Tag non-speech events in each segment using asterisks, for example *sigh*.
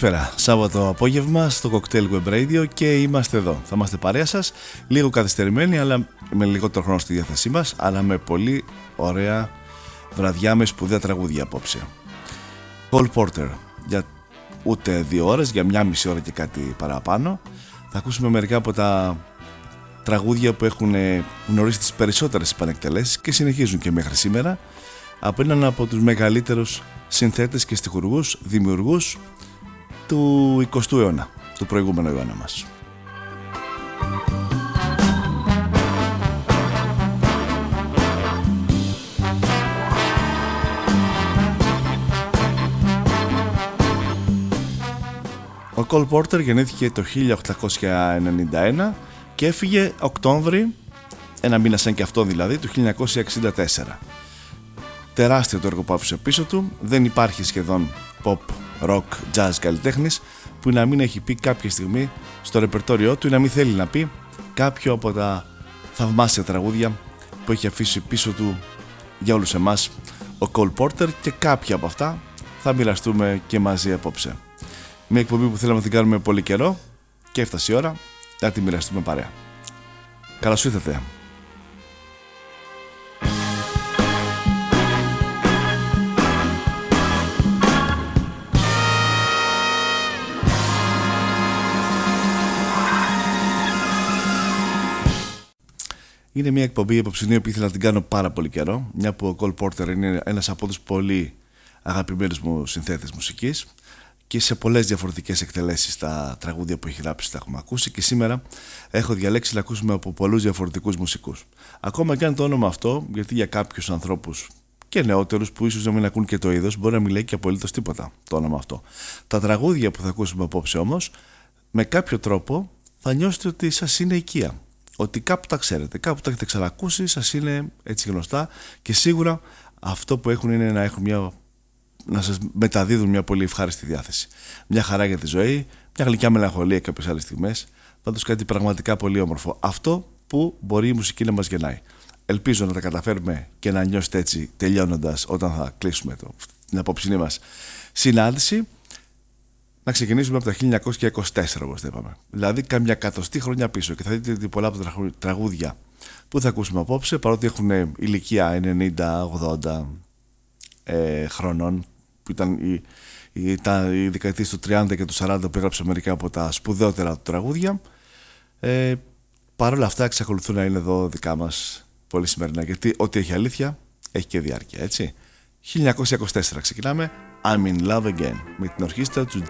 Καλησπέρα. Σάββατο απόγευμα στο Cocktail Web Radio και είμαστε εδώ. Θα είμαστε παρέα σας. Λίγο καθυστερημένοι, αλλά με λιγότερο χρόνο στη διάθεσή μας, αλλά με πολύ ωραία βραδιά με σπουδαία τραγούδια απόψε. Cole Porter για ούτε δύο ώρες, για μια μισή ώρα και κάτι παραπάνω. Θα ακούσουμε μερικά από τα τραγούδια που έχουν γνωρίσει τις περισσότερες επανεκτελέσεις και συνεχίζουν και μέχρι σήμερα από έναν από τους μεγαλύτερους συνθέτες και στιχουργούς, δημιουργούς του 20ου αιώνα, του προηγούμενου αιώνα μας. Ο Κολ Πόρτερ γεννήθηκε το 1891 και έφυγε Οκτώβρη, ένα μήνα σαν και αυτό δηλαδή, του 1964. Τεράστιο το έργο που άφησε πίσω του, δεν υπάρχει σχεδόν pop rock, jazz καλλιτέχνης που να μην έχει πει κάποια στιγμή στο ρεπερτόριό του ή να μην θέλει να πει κάποιο από τα θαυμάσια τραγούδια που έχει αφήσει πίσω του για όλους εμάς ο Cole Porter και κάποια από αυτά θα μοιραστούμε και μαζί απόψε. Μια εκπομπή που θέλαμε να την κάνουμε πολύ καιρό και έφτασε η ώρα να τη μοιραστούμε παρέα. Καλώς ήρθατε. Είναι μια εκπομπή υποψηνία που ήθελα να την κάνω πάρα πολύ καιρό. Μια που ο Cole Porter είναι ένας από τους πολύ αγαπημένους μου συνθέτες μουσικής και σε πολλές διαφορετικές εκτελέσεις τα τραγούδια που έχει γράψει τα έχουμε ακούσει και σήμερα έχω διαλέξει να ακούσουμε από πολλούς διαφορετικούς μουσικούς. Ακόμα και αν το όνομα αυτό, γιατί για κάποιους ανθρώπους και νεότερους που ίσως να μην ακούν και το είδος, μπορεί να μην λέει και απολύτως τίποτα το όνομα αυτό. Τα τραγούδια που θα ακούσουμε απόψε όμως, με κάποιο τρόπο θα νιώσετε ότι σας είναι οικία ότι κάπου τα ξέρετε, κάπου τα έχετε ξανακούσει, σας είναι έτσι γνωστά και σίγουρα αυτό που έχουν είναι να έχουν μια να σας μεταδίδουν μια πολύ ευχάριστη διάθεση. Μια χαρά για τη ζωή, μια γλυκιά μελαγχολία κάποιες άλλες στιγμές, πάντως κάτι πραγματικά πολύ όμορφο. Αυτό που μπορεί η μουσική να μας γεννάει. Ελπίζω να τα καταφέρουμε και να νιώσετε έτσι τελειώνοντας όταν θα κλείσουμε το, την απόψηνή μας συνάντηση να ξεκινήσουμε από τα 1924 όπως είπαμε. Δηλαδή καμιά κατοστή χρονιά πίσω. Και θα δείτε ότι πολλά από τα τραγούδια που θα ακούσουμε απόψε παρότι έχουν ηλικία 90-80 ε, χρονών που ήταν οι, οι, τα, οι δεκαετίες του 30 και του 40 που έγραψε μερικά από τα σπουδαιότερα του τραγούδια. Ε, παρόλα αυτά εξακολουθούν να είναι εδώ δικά μας πολύ σημερινά. Γιατί ό,τι έχει αλήθεια έχει και διάρκεια έτσι. 1924 ξεκινάμε. I'm in love again με την ορχήστρα του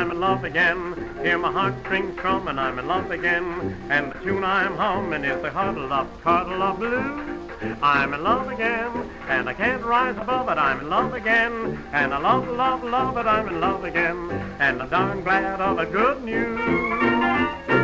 I'm in love again. Hear my heartstrings strum and I'm in love again. And the tune I'm humming is the huddle up, cuddle up blues. I'm in love again, and I can't rise above it. I'm in love again, and I love, love, love it. I'm in love again, and I'm darn glad of the good news.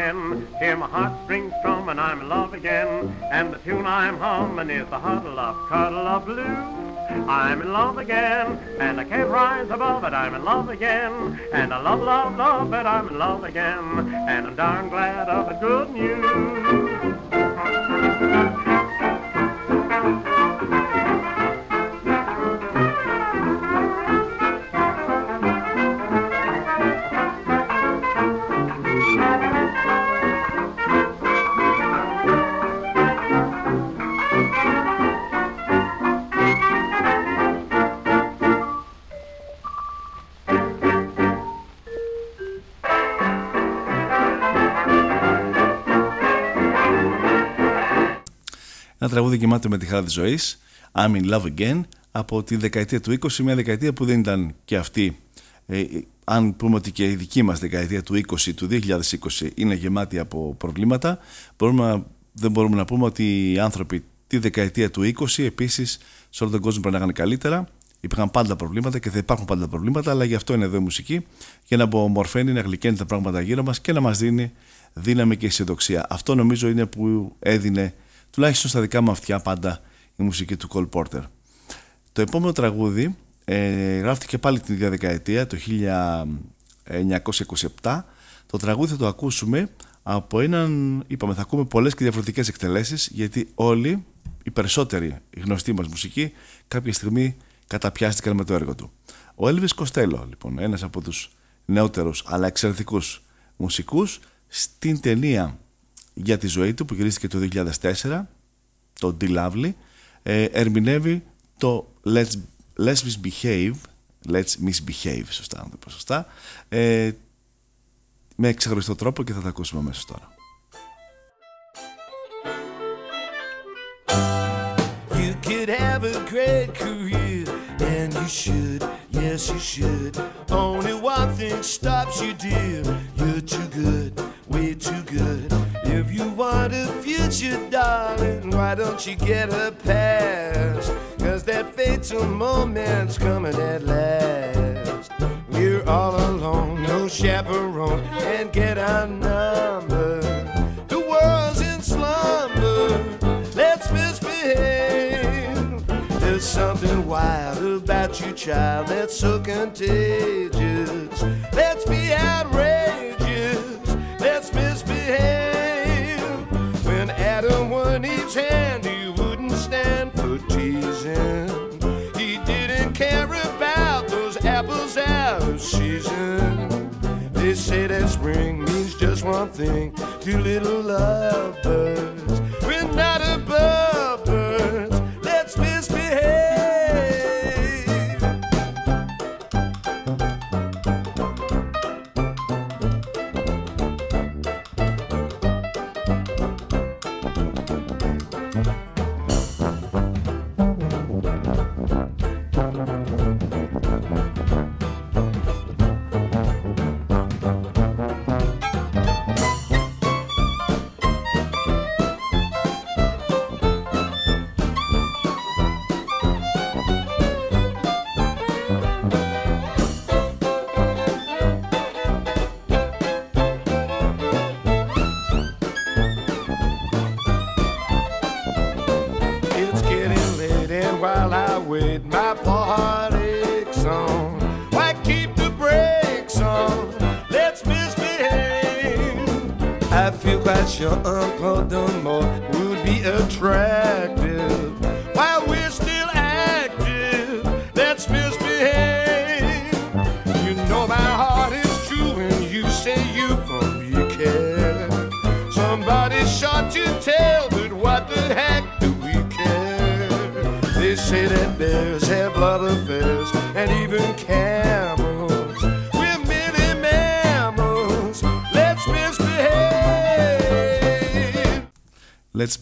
Again. Hear my heartstrings strum and I'm in love again. And the tune I'm humming is the huddle up, cuddle up blues. I'm in love again, and I can't rise above it. I'm in love again, and I love, love, love it. I'm in love again, and I'm darn glad of the good news. Τραγούδι γεμάτο με τη χαρά της ζωής. I'm in love again από τη δεκαετία του 20, μια δεκαετία που δεν ήταν και αυτή. Ε, αν πούμε ότι και η δική μας δεκαετία του 20, του 2020 είναι γεμάτη από προβλήματα, μπορούμε, δεν μπορούμε να πούμε ότι οι άνθρωποι τη δεκαετία του 20 επίσης σε όλο τον κόσμο περνάγανε καλύτερα. Υπήρχαν πάντα προβλήματα και θα υπάρχουν πάντα προβλήματα, αλλά γι' αυτό είναι εδώ η μουσική, για να απομορφαίνει, να γλυκαίνει τα πράγματα γύρω μας και να μας δίνει δύναμη και αισιοδοξία. Αυτό νομίζω είναι που έδινε τουλάχιστον στα δικά μου αυτιά πάντα η μουσική του Cole Porter. Το επόμενο τραγούδι ε, γράφτηκε πάλι την ίδια δεκαετία, το 1927. Το τραγούδι θα το ακούσουμε από έναν, είπαμε θα ακούμε πολλές και διαφορετικές εκτελέσεις γιατί όλοι, οι περισσότεροι οι γνωστοί μας μουσικοί κάποια στιγμή καταπιάστηκαν με το έργο του. Ο Elvis Costello λοιπόν, ένας από τους νεότερους αλλά εξαιρετικούς μουσικούς στην ταινία για τη ζωή του που γυρίστηκε το 2004 το D Lovely ε, ερμηνεύει το Let's, Let's Misbehave Let's Misbehave σωστά αν δεν πω σωστά ε, με ξεχωριστό τρόπο και θα τα ακούσουμε αμέσως τώρα You could have a great career and you should, yes you should Only one thing stops you dear, you're too good, way too good If you want a future, darling, why don't you get a pass? Cause that fatal moment's coming at last. We're all alone, no chaperone, and get our number. The world's in slumber, let's misbehave. There's something wild about you, child, that's so contagious. Let's be outrageous, hand, he wouldn't stand for teasing. He didn't care about those apples out of season. They say that spring means just one thing to little lovebirds. We're not above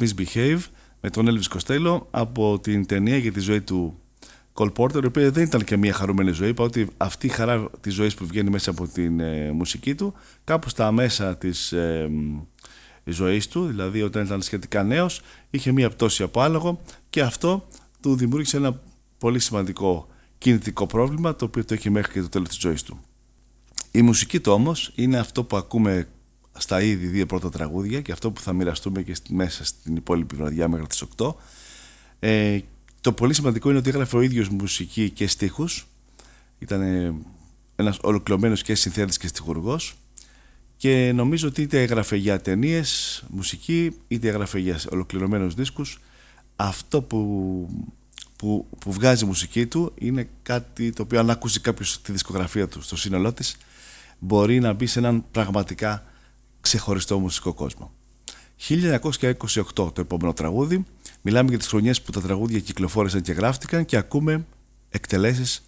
Misbehave με τον Elvis Costello από την ταινία για τη ζωή του Cole Porter, η οποία δεν ήταν και μια χαρούμενη ζωή, ότι αυτή η χαρά της ζωής που βγαίνει μέσα από την ε, μουσική του, κάπου στα μέσα της ε, ζωής του, δηλαδή όταν ήταν σχετικά νέος, είχε μια πτώση από άλογο και αυτό του δημιούργησε ένα πολύ σημαντικό κινητικό πρόβλημα, το οποίο το έχει μέχρι και το τέλος της ζωής του. Η μουσική του όμως είναι αυτό που ακούμε στα ήδη δύο πρώτα τραγούδια και αυτό που θα μοιραστούμε και μέσα στην υπόλοιπη βραδιά μέχρι τις 8 ε, το πολύ σημαντικό είναι ότι έγραφε ο ίδιος μουσική και στίχους. Ήταν ένας ολοκληρωμένος και συνθέτης και στιχουργός. Και νομίζω ότι είτε έγραφε για ταινίες, μουσική είτε έγραφε για ολοκληρωμένους δίσκους αυτό που, που, που βγάζει η μουσική του είναι κάτι το οποίο αν ακούσει κάποιος τη δισκογραφία του στο σύνολό της μπορεί να μπει σε έναν πραγματικά ξεχωριστό μουσικό κόσμο. 1928 το επόμενο τραγούδι. Μιλάμε για τις χρονιές που τα τραγούδια κυκλοφόρησαν και γράφτηκαν και ακούμε εκτελέσεις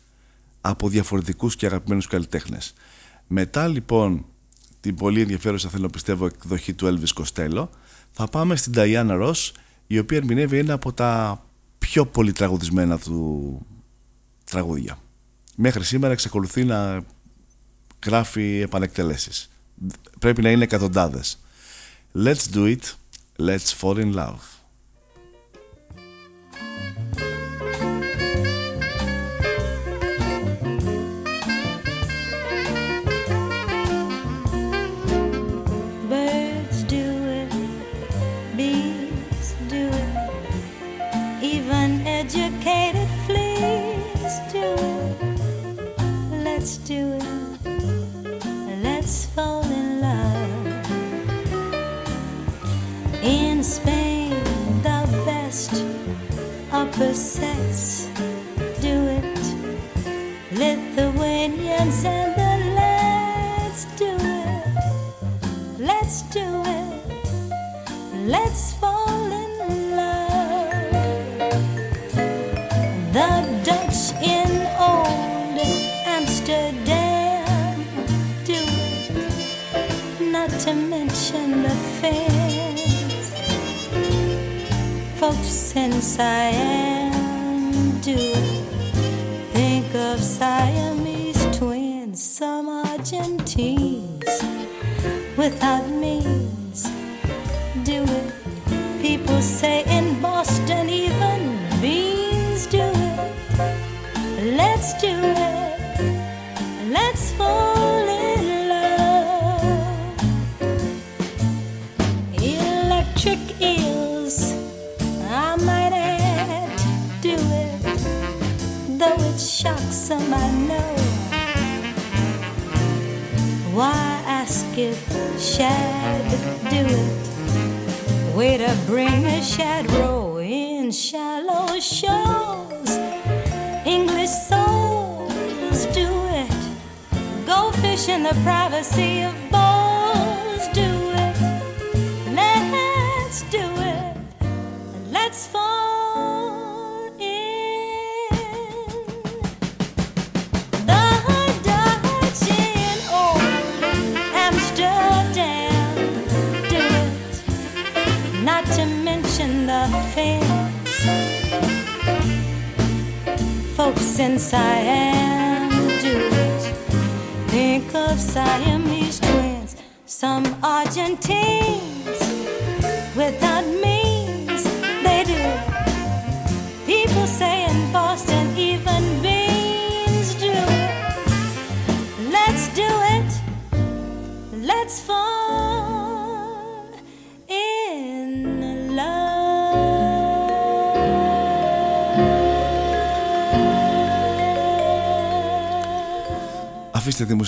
από διαφορετικούς και αγαπημένους καλλιτέχνες. Μετά λοιπόν την πολύ ενδιαφέρουσα θέλω να πιστεύω εκδοχή του Elvis Costello θα πάμε στην Diana Ross η οποία ερμηνεύει ένα από τα πιο πολύ τραγουδισμένα του τραγούδια. Μέχρι σήμερα εξακολουθεί να γράφει επανεκτελέσεις. Πρέπει να είναι εκατοντάδες. Let's do it, let's fall in love.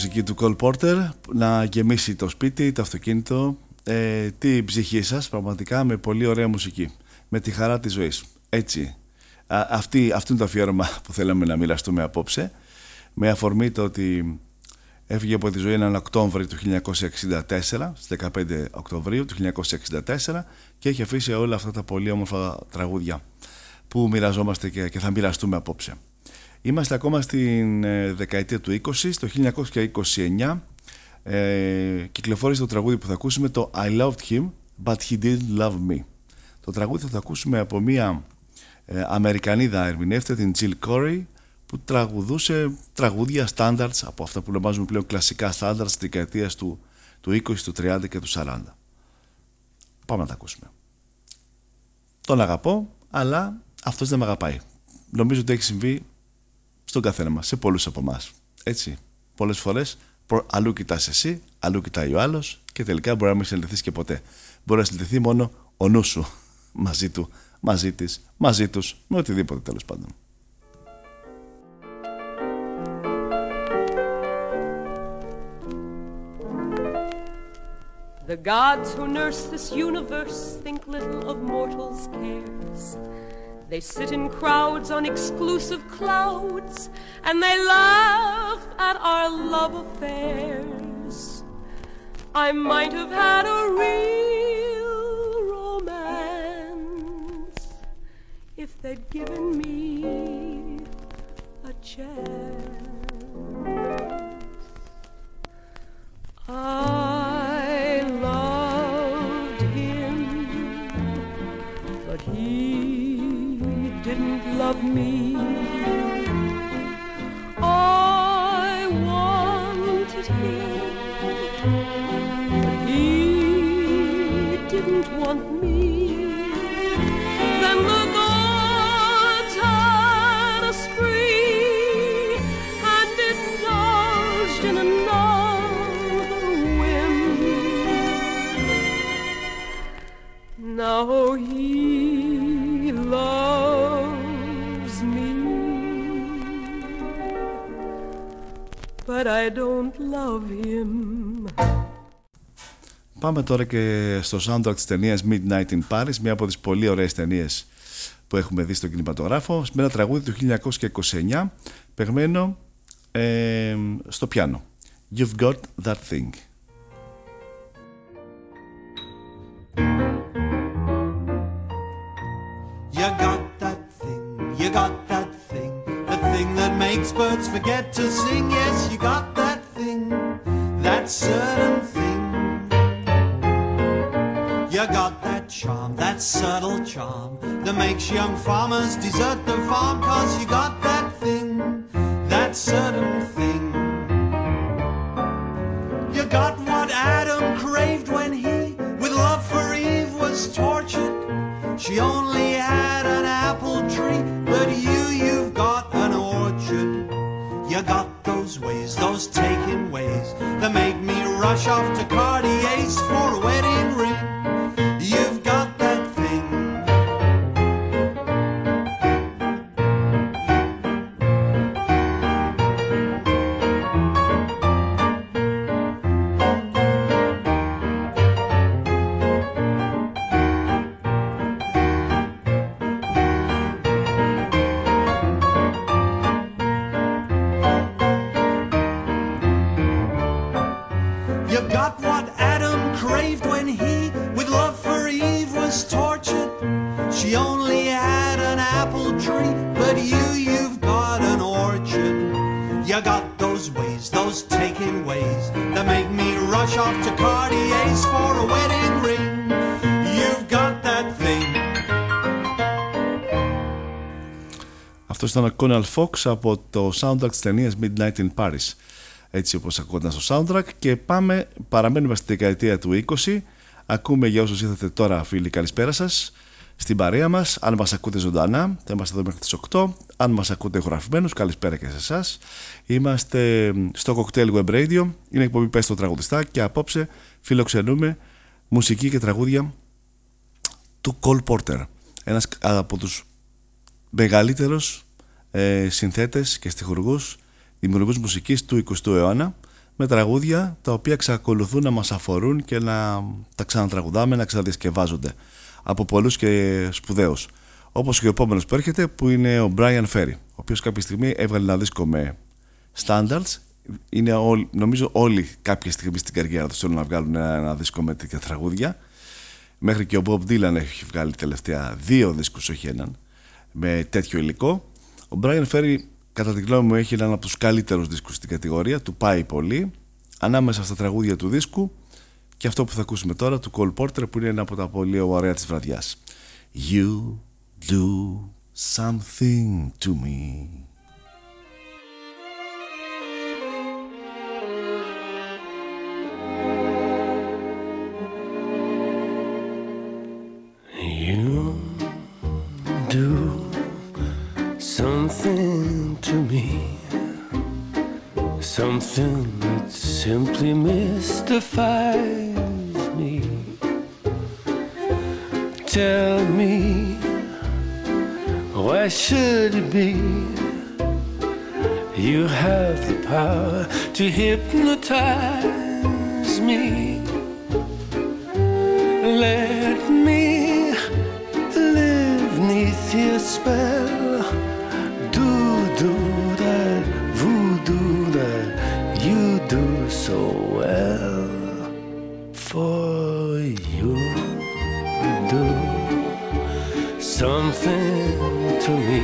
Μουσική του Cole Porter να γεμίσει το σπίτι, το αυτοκίνητο, ε, την ψυχή σας πραγματικά με πολύ ωραία μουσική. Με τη χαρά της ζωής. Έτσι. Α, αυτή, αυτό είναι το αφιέρωμα *laughs* που θέλαμε να μοιραστούμε απόψε. Με αφορμή το ότι έφυγε από τη ζωή έναν Οκτώβριο του 1964, στις 15 Οκτωβρίου του 1964 και έχει αφήσει όλα αυτά τα πολύ όμορφα τραγούδια που μοιραζόμαστε και, και θα μοιραστούμε απόψε. Είμαστε ακόμα στην ε, δεκαετία του 20, στο 1929 ε, κυκλοφόρησε το τραγούδι που θα ακούσουμε το I loved him but he didn't love me. Το τραγούδι θα το ακούσουμε από μια ε, Αμερικανίδα ερμηνεύτρια την Jill Corey που τραγουδούσε τραγούδια standards από αυτά που ονομάζουμε πλέον κλασικά standards της δεκαετίας του, του 20, του 30 και του 40. Πάμε να τα ακούσουμε. Τον αγαπώ, αλλά αυτός δεν με αγαπάει. Νομίζω ότι έχει συμβεί στον καθένα μας, σε πολλούς από εμάς. Έτσι, πολλές φορές αλλού κοιτάς εσύ, αλλού κοιτάει ο άλλος και τελικά μπορεί να μην συνδεθεί και ποτέ. Μπορεί να συνδεθεί μόνο ο νους σου *laughs* μαζί του, μαζί της, μαζί τους, με οτιδήποτε τέλος πάντων. The gods who nurse this universe think little of mortals' cares. They sit in crowds on exclusive clouds and they laugh at our love affairs. I might have had a real romance if they'd given me a chance. I didn't me. I wanted him, but he didn't want me. Then the gods had a spree and indulged in another whim. Now he but I don't love him. Πάμε τώρα και στο soundtrack της ταινίας Midnight in Paris, μια από τις πολύ ωραίες ταινίες που έχουμε δει στον κινηματογράφο, με ένα τραγούδι του 1929, παιγμένο ε, στο πιάνο. You've got that thing. You got makes birds forget to sing. Yes, you got that thing, that certain thing. You got that charm, that subtle charm that makes young farmers desert the farm. Cause you got that thing, that certain thing. You got what Adam craved when he, with love for Eve, was tortured. She only had an apple ways, those taking ways that make me rush off to Cartier's for Αυτός ήταν ο Conal Fox από το soundtrack της ταινίας Midnight in Paris. Έτσι όπως ακούγονταν στο soundtrack και πάμε, παραμένουμε στη δεκαετία του 20 ακούμε για όσους ήρθατε τώρα φίλοι καλησπέρα σας. Στην παρέα μας, αν μας ακούτε ζωντανά θα είμαστε εδώ μέχρι τις 8 αν μας ακούτε ηχογραφημένους, καλησπέρα και σε εσάς. είμαστε στο Cocktail Web Radio. Είναι εκπομπή Πες το τραγουδιστά και απόψε φιλοξενούμε μουσική και τραγούδια του Cole Porter. Ένας από τους μεγαλύτερος ε, συνθέτες και στιχουργούς δημιουργούς μουσικής του 20ου αιώνα με τραγούδια τα οποία εξακολουθούν να μας αφορούν και να τα ξανατραγουδάμε, να ξαναδιασκευάζονται από πολλούς και σπουδαίους. Όπως και ο επόμενος που έρχεται που είναι ο Brian Ferry ο οποίος κάποια στιγμή έβγαλε ένα δίσκο με standards. Είναι όλοι, νομίζω όλοι κάποια στιγμή στην καριέρα τους θέλουν να βγάλουν ένα, ένα δίσκο με τέτοια τραγούδια. Μέχρι και ο Bob Dylan έχει βγάλει τελευταία δύο δίσκους όχι έναν με τέτοιο υλικό ο Brian Ferry κατά την γνώμη μου έχει έναν από τους καλύτερους δίσκους στην κατηγορία. Του πάει πολύ ανάμεσα στα τραγούδια του δίσκου και αυτό που θα ακούσουμε τώρα του Cole Porter που είναι ένα από τα πολύ ωραία της βραδιάς. You do something to me something that simply mystifies me. Tell me, why should it be? You have the power to hypnotize me. Let me live neath your spell. Do, do you do so well. For you do something to me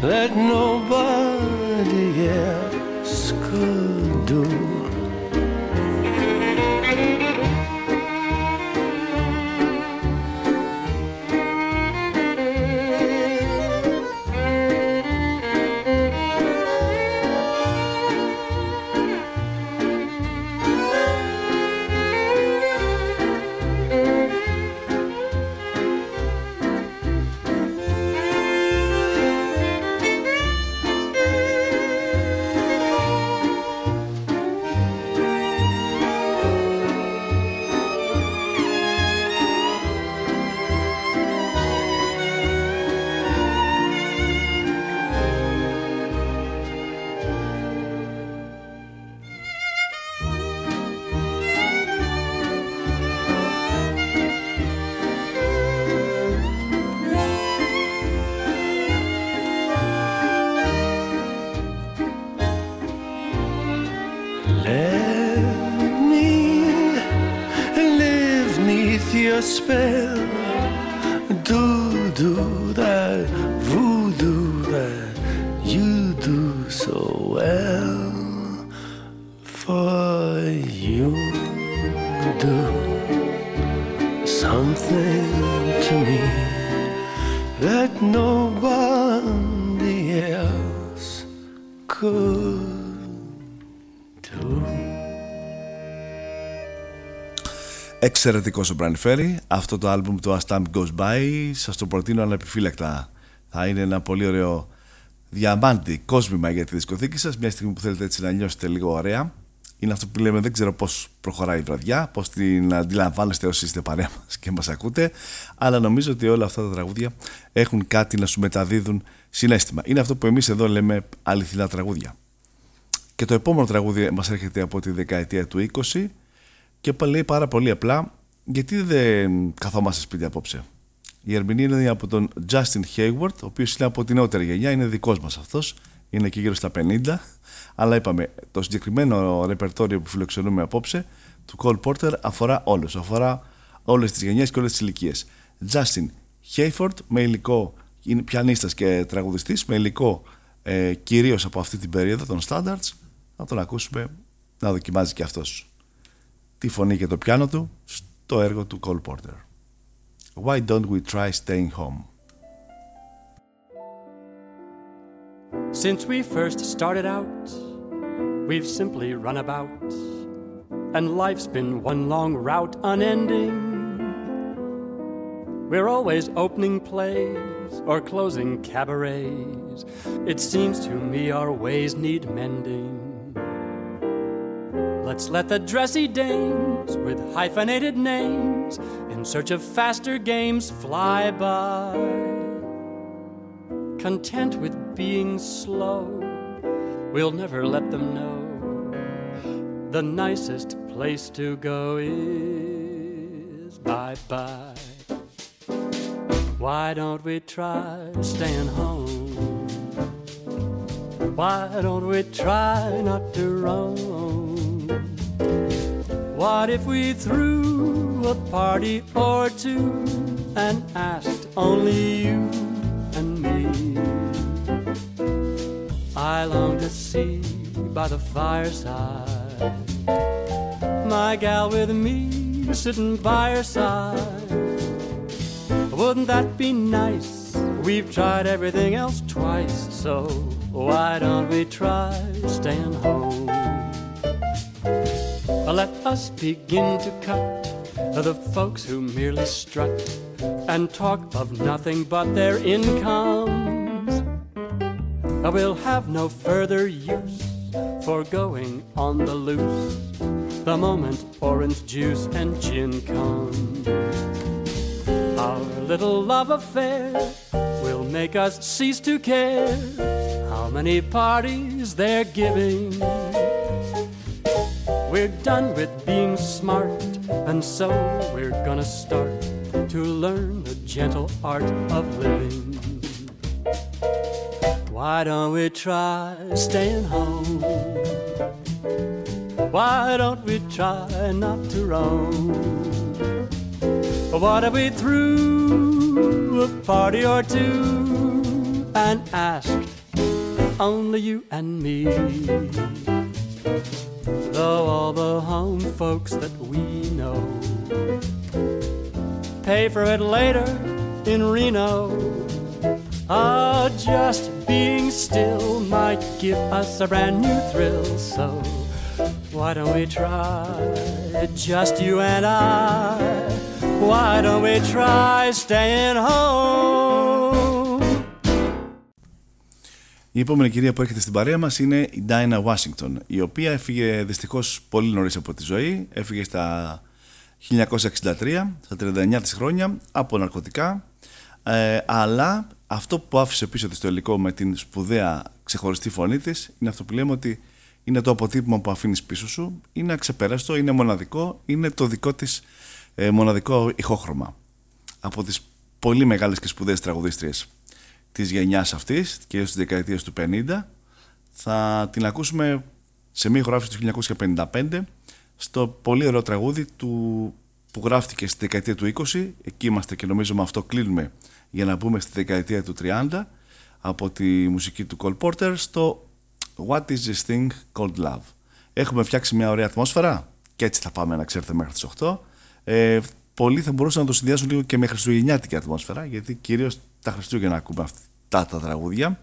that nobody else could do. Εξαιρετικό ο Brian Ferry. Αυτό το άλμπουμ το A Stamp Goes By σας το προτείνω ανεπιφύλακτα. Θα είναι ένα πολύ ωραίο διαμάντι κόσμημα για τη δισκοθήκη σας μια στιγμή που θέλετε έτσι να νιώσετε λίγο ωραία. Είναι αυτό που λέμε δεν ξέρω πώς προχωράει η βραδιά, πώς την αντιλαμβάνεστε όσοι είστε παρέα μας και μας ακούτε αλλά νομίζω ότι όλα αυτά τα τραγούδια έχουν κάτι να σου μεταδίδουν συνέστημα. Είναι αυτό που εμείς εδώ λέμε αληθινά τραγούδια. Και το επόμενο τραγούδι μας έρχεται από τη δεκαετία του 20 και λέει πάρα πολύ απλά γιατί δεν καθόμαστε σπίτι απόψε; Η ερμηνεία είναι από τον Justin Hayward, ο οποίος είναι από την νεότερη γενιά, είναι δικός μας αυτός, είναι και γύρω στα 50, αλλά είπαμε το συγκεκριμένο ρεπερτόριο που φιλοξενούμε απόψε του Cole Porter αφορά όλους, αφορά όλες τις γενιές και όλες τις ηλικίες. Justin Hayward με υλικό, είναι πιανίστας και τραγουδιστής, με υλικό ε, κυρίως από αυτή την περίοδο των standards, να τον ακούσουμε να δοκιμάζει και αυτός τη φωνή και το πιάνο του στο έργο του Cole Porter. Why don't we try staying home? Since we first started out, we've simply run about, and life's been one long route unending. We're always opening plays or closing cabarets. It seems to me our ways need mending. Let's let the dressy dames with hyphenated names in search of faster games fly by. Content with being slow, we'll never let them know the nicest place to go is bye bye. Why don't we try staying home? Why don't we try not to roam? What if we threw a party or two and asked only you and me? I long to see by the fireside my gal with me sitting by her side. Wouldn't that be nice? We've tried everything else twice, so why don't we try staying home? Let us begin to cut the folks who merely strut and talk of nothing but their incomes. We'll have no further use for going on the loose the moment orange juice and gin come. Our little love affair will make us cease to care how many parties they're giving. We're done with being smart, and so we're gonna start to learn the gentle art of living. Why don't we try staying home? Why don't we try not to roam? What if we threw a party or two and asked only you and me? Though all the home folks that we know pay for it later in Reno. Ah, just being still might give us a brand new thrill. So why don't we try just you and I? Why don't we try staying home? Η επόμενη κυρία που έρχεται στην παρέα μας είναι η Dinah Washington, η οποία έφυγε δυστυχώς πολύ νωρίς από τη ζωή, έφυγε στα 1963, στα 39 της χρόνια, από ναρκωτικά, ε, αλλά αυτό που άφησε πίσω της στο υλικό με την σπουδαία ξεχωριστή φωνή της είναι αυτό που λέμε ότι είναι το αποτύπωμα που αφήνεις πίσω σου, είναι αξεπέραστο, είναι μοναδικό, είναι το δικό της ε, μοναδικό ηχόχρωμα. Από τις πολύ μεγάλες και σπουδαίες τραγουδίστριες της γενιάς αυτής, και στις δεκαετίες του 50, θα την ακούσουμε σε μία χωράφηση του 1955 στο πολύ ωραίο τραγούδι του, που γράφτηκε στη δεκαετία του 20 εκεί είμαστε και νομίζω με αυτό κλείνουμε για να μπούμε στη δεκαετία του 30 από τη μουσική του Cole Porter στο What is this thing called love. Έχουμε φτιάξει μια ωραία ατμόσφαιρα και έτσι θα πάμε να ξέρετε μέχρι τις 8 ε, πολλοί θα μπορούσαν να το συνδυάσουν λίγο και με χριστουγεννιάτικη ατμόσφαιρα γιατί κυρίως τα Χριστούγεννα ακούμε αυτά τα τραγούδια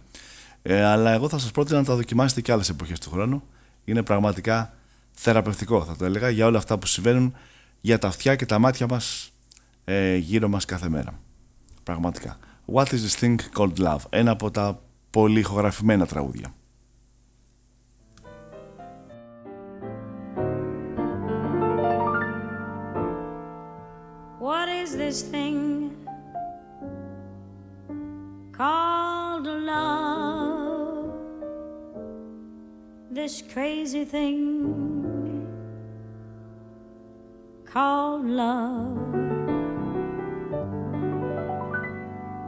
ε, αλλά εγώ θα σας πρότεινα να τα δοκιμάσετε και άλλες εποχές του χρόνου είναι πραγματικά θεραπευτικό θα το έλεγα για όλα αυτά που συμβαίνουν για τα αυτιά και τα μάτια μας ε, γύρω μας κάθε μέρα. Πραγματικά. What is this thing called love? Ένα από τα πολύ ηχογραφημένα τραγούδια. What is this thing called love? This crazy thing called love.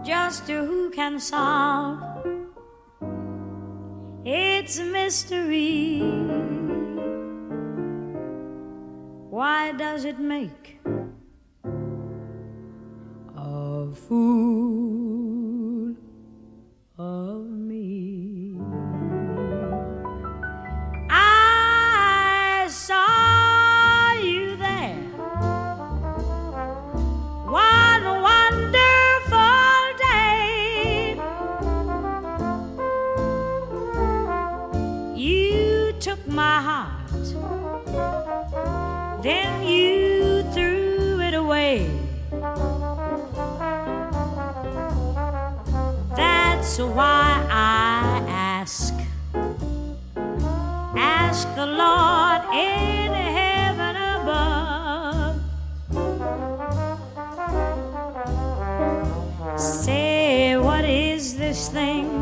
Just who can solve its mystery? Why does it make a fool saw you there one wonderful day. You took my heart, then you threw it away. That's why I ask, ask the Lord in heaven above. Say, what is this thing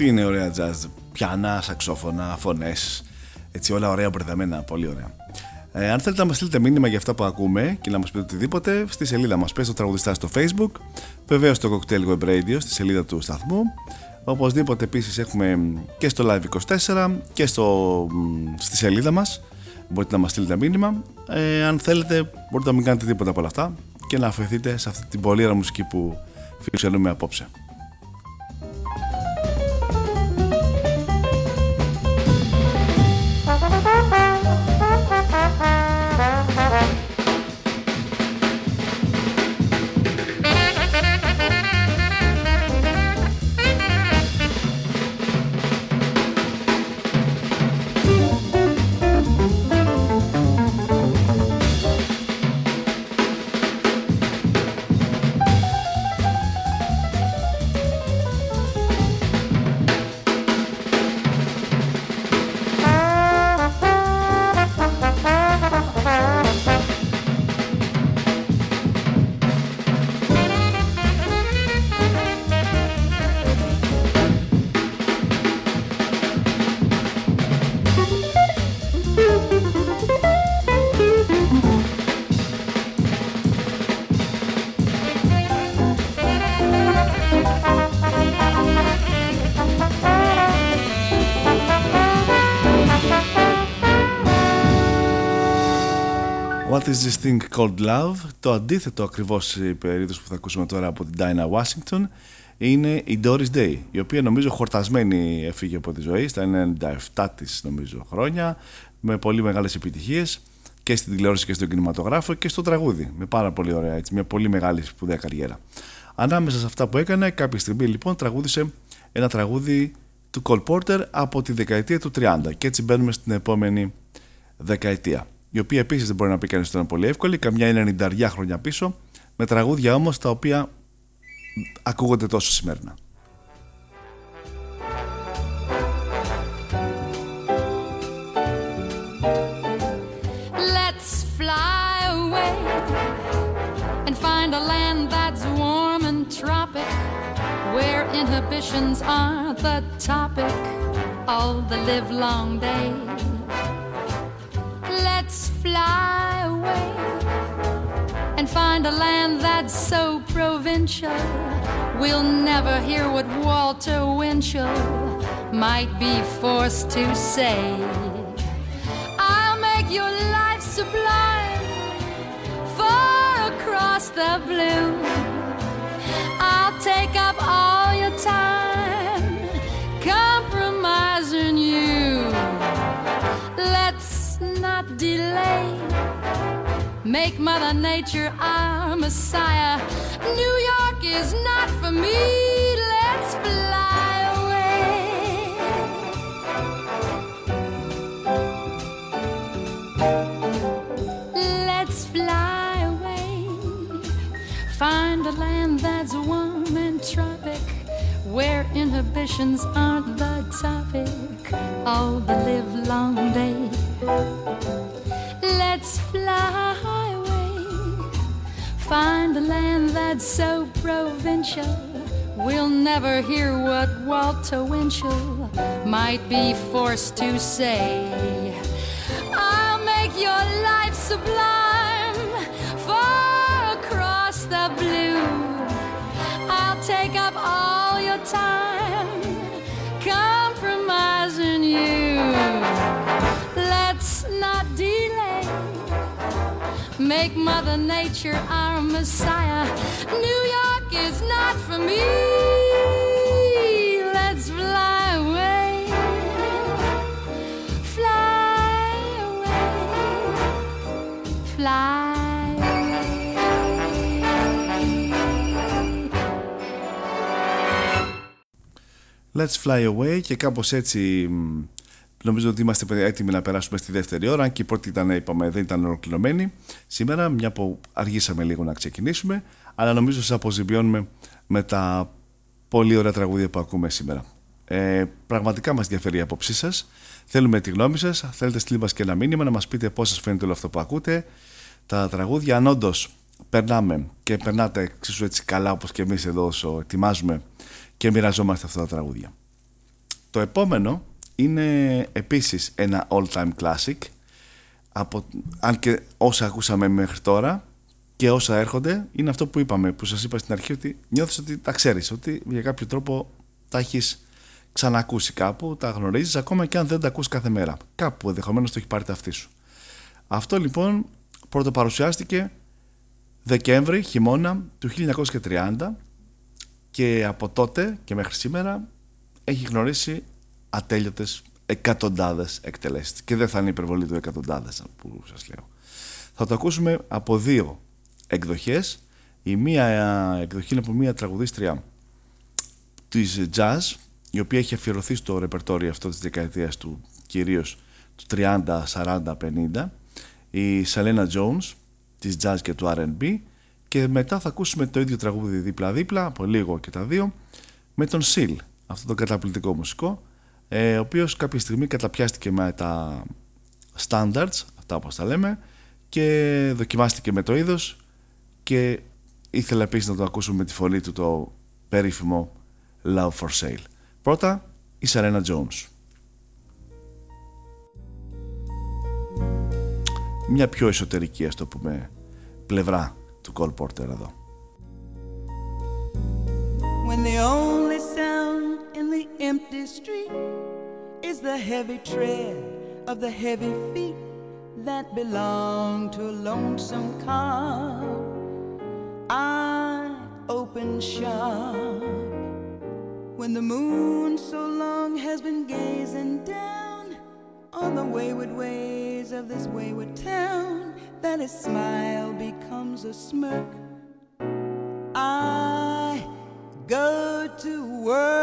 αυτή είναι ωραία jazz. Πιάνα, σαξόφωνα, φωνές. Έτσι όλα ωραία μπερδεμένα, πολύ ωραία. Ε, αν θέλετε να μας στείλετε μήνυμα για αυτά που ακούμε και να μας πείτε οτιδήποτε, στη σελίδα μας πες το τραγουδιστά στο facebook, βεβαίως στο Cocktail Web Radio, στη σελίδα του σταθμού. Οπωσδήποτε επίσης έχουμε και στο Live24 και στο, στη σελίδα μας. Μπορείτε να μας στείλετε μήνυμα. Ε, αν θέλετε, μπορείτε να μην κάνετε τίποτα από όλα αυτά και να αφαιθείτε σε αυτή την πολύ ωραία μουσική που φιλοξενούμε απόψε. What is this thing called love? Το αντίθετο ακριβώς η περίπτωση που θα ακούσουμε τώρα από την Dinah Washington είναι η Doris Day, η οποία νομίζω χορτασμένη έφυγε από τη ζωή στα 97 της νομίζω χρόνια, με πολύ μεγάλες επιτυχίες και στην τηλεόραση και στον κινηματογράφο και στο τραγούδι, με πάρα πολύ ωραία έτσι, μια πολύ μεγάλη σπουδαία καριέρα. Ανάμεσα σε αυτά που έκανε, κάποια στιγμή λοιπόν τραγούδισε ένα τραγούδι του Cole Porter από τη δεκαετία του 30 και έτσι μπαίνουμε στην επόμενη δεκαετία η οποία επίσης δεν μπορεί να πει κανείς ότι ήταν πολύ εύκολη, καμιά είναι 90 χρόνια πίσω, με τραγούδια όμως τα οποία ακούγονται τόσο σημερινά. Let's fly away and find a land that's warm and tropic, where inhibitions are the topic all the live long day. Let's fly away and find a land that's so provincial. We'll never hear what Walter Winchell might be forced to say. I'll make your life sublime far across the blue. I'll take up all delay. Make Mother Nature our Messiah. New York is not for me. Let's fly away. Let's fly away. Find a land that's warm and tropic, where inhibitions aren't the topic all the live long day. Let's fly away. Find a land that's so provincial. We'll never hear what Walter Winchell might be forced to say. I'll make your life sublime far across the blue. I'll take your time, compromising you. Let's not delay. Make Mother Nature our Messiah. New York is not for me. Let's fly away και κάπως έτσι μ, νομίζω ότι είμαστε έτοιμοι να περάσουμε στη δεύτερη ώρα. Αν και η πρώτη ήταν, είπαμε, δεν ήταν ολοκληρωμένη. Σήμερα μια που αργήσαμε λίγο να ξεκινήσουμε αλλά νομίζω σας αποζημιώνουμε με τα πολύ ωραία τραγούδια που ακούμε σήμερα. Ε, πραγματικά μας ενδιαφέρει η απόψή σας. Θέλουμε τη γνώμη σας. Θέλετε στείλει μας και ένα μήνυμα να μας πείτε πώς σας φαίνεται όλο αυτό που ακούτε. Τα τραγούδια αν όντως περνάμε και περνάτε εξίσου έτσι καλά όπως και εμείς εδώ όσο ετοιμάζουμε και μοιραζόμαστε αυτά τα τραγούδια. Το επόμενο είναι επίσης ένα all-time classic από, αν και όσα ακούσαμε μέχρι τώρα και όσα έρχονται είναι αυτό που είπαμε, που σας είπα στην αρχή ότι νιώθεις ότι τα ξέρεις, ότι για κάποιο τρόπο τα έχεις ξανακούσει κάπου, τα γνωρίζεις ακόμα και αν δεν τα ακούς κάθε μέρα. Κάπου ενδεχομένως το έχει πάρει ταυτή σου. Αυτό λοιπόν πρώτο παρουσιάστηκε Δεκέμβρη, χειμώνα του 1930 και από τότε και μέχρι σήμερα έχει γνωρίσει ατέλειωτες εκατοντάδες εκτελέσεις και δεν θα είναι υπερβολή του εκατοντάδες που σας λέω. Θα το ακούσουμε από δύο εκδοχές. Η μία εκδοχή είναι από μία τραγουδίστρια της jazz η οποία έχει αφιερωθεί στο ρεπερτόριο αυτό της δεκαετίας του κυρίως του 30, 40, 50 η Σαλένα Jones της jazz και του R&B και μετά θα ακούσουμε το ίδιο τραγούδι δίπλα-δίπλα από λίγο και τα δύο με τον Seal, αυτό το καταπληκτικό μουσικό ε, ο οποίος κάποια στιγμή καταπιάστηκε με τα standards, αυτά όπως τα λέμε και δοκιμάστηκε με το είδος και ήθελα επίσης να το ακούσουμε με τη φωνή του το περίφημο Love for Sale. Πρώτα η Σαρένα Jones. Μια πιο εσωτερική ας το πούμε πλευρά του Cole Porter εδώ. When the only sound in the empty street is the heavy tread of the heavy feet that belong to a lonesome car. I open shop when the moon so long has been gazing down on the wayward ways of this wayward town that a smile becomes a smirk. I go to work.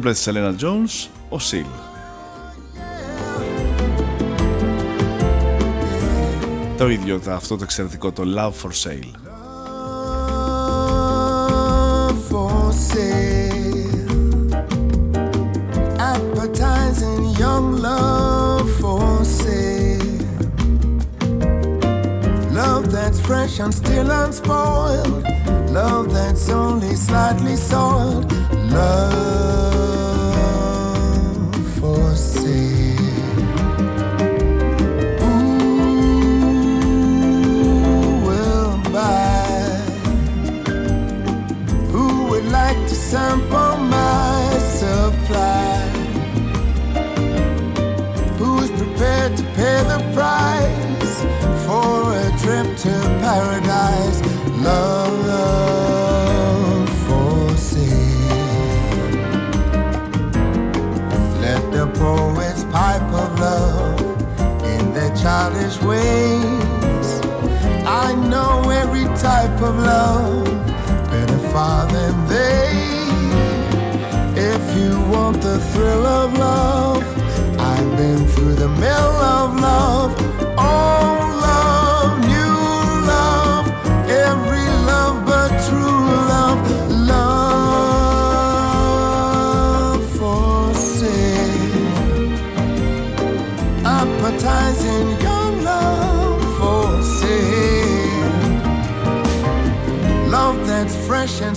δίπλα της Σελένα Jones, ο Seal. Το ίδιο το- αυτό το εξαιρετικό, το Love for Sale. for sale. Advertising young love for sale. Love that's fresh and still unspoiled. Love that's only slightly soiled. Love sample my supply. Who's prepared to pay the price for a trip to paradise? Love, love for sale. Let the poets pipe of love in their childish way.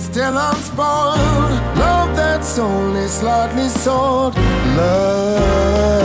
Still unspoiled. Love that's only slightly sold. Love